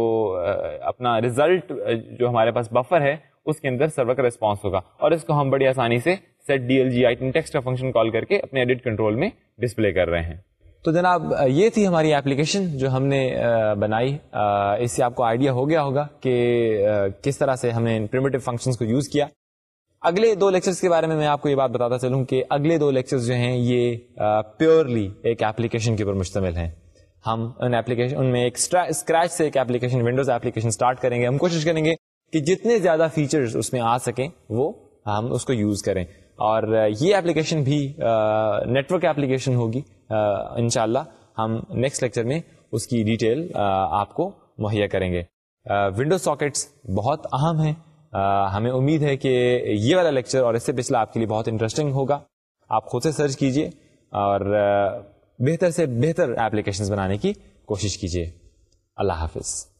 [SPEAKER 2] uh, اپنا ریزلٹ uh, جو ہمارے پاس بفر ہے، اس کے اندر سرور کا ریسپانس ہوگا۔ اور اس کو ہم بڑی آسانی سے set D L G I text function call کر کے اپنے ایڈٹ کنٹرول میں ڈسپلے کر رہے ہیں۔
[SPEAKER 1] تو جناب، یہ تھی ہماری ایپلیکیشن جو ہم نے بنائی۔ اس سے آپ کو آئیڈیا ہو گیا ہوگا کہ کس طرح سے ہم نے پریمیٹو فنکشنز کو یوز کیا۔ اگلے دو لیکچرز کے بارے میں میں آپ کو یہ بات بتاتا چلوں کہ اگلے دو لیکچرز جو ہیں، یہ پیورلی ایک ایپلیکیشن کے اوپر مشتمل ہیں۔ ہم ان ایپلیکیشن ان میں ایک اسکریچ سے ایک ایپلیکیشن ونڈوز ایپلیکیشن اسٹارٹ کریں گے۔ ہم کوشش کریں گے کہ جتنے زیادہ فیچرز اس میں آ سکیں، وہ ہم اس کو یوز کریں۔ اور یہ ایپلیکیشن بھی نیٹورک ایپلیکیشن ہوگی۔ انشاءاللہ ہم نیکسٹ لیکچر میں اس کی ڈیٹیل آپ کو مہیا کریں گے۔ ونڈو ساکٹس بہت اہم ہیں۔ ہمیں امید ہے کہ یہ والا لیکچر اور اس سے پچھلا آپ کے لیے بہت انٹرسٹنگ ہوگا۔ آپ خود سے سرچ کیجیے اور بہتر سے بہتر اپلیکیشنز بنانے کی کوشش کیجیے اللہ حافظ۔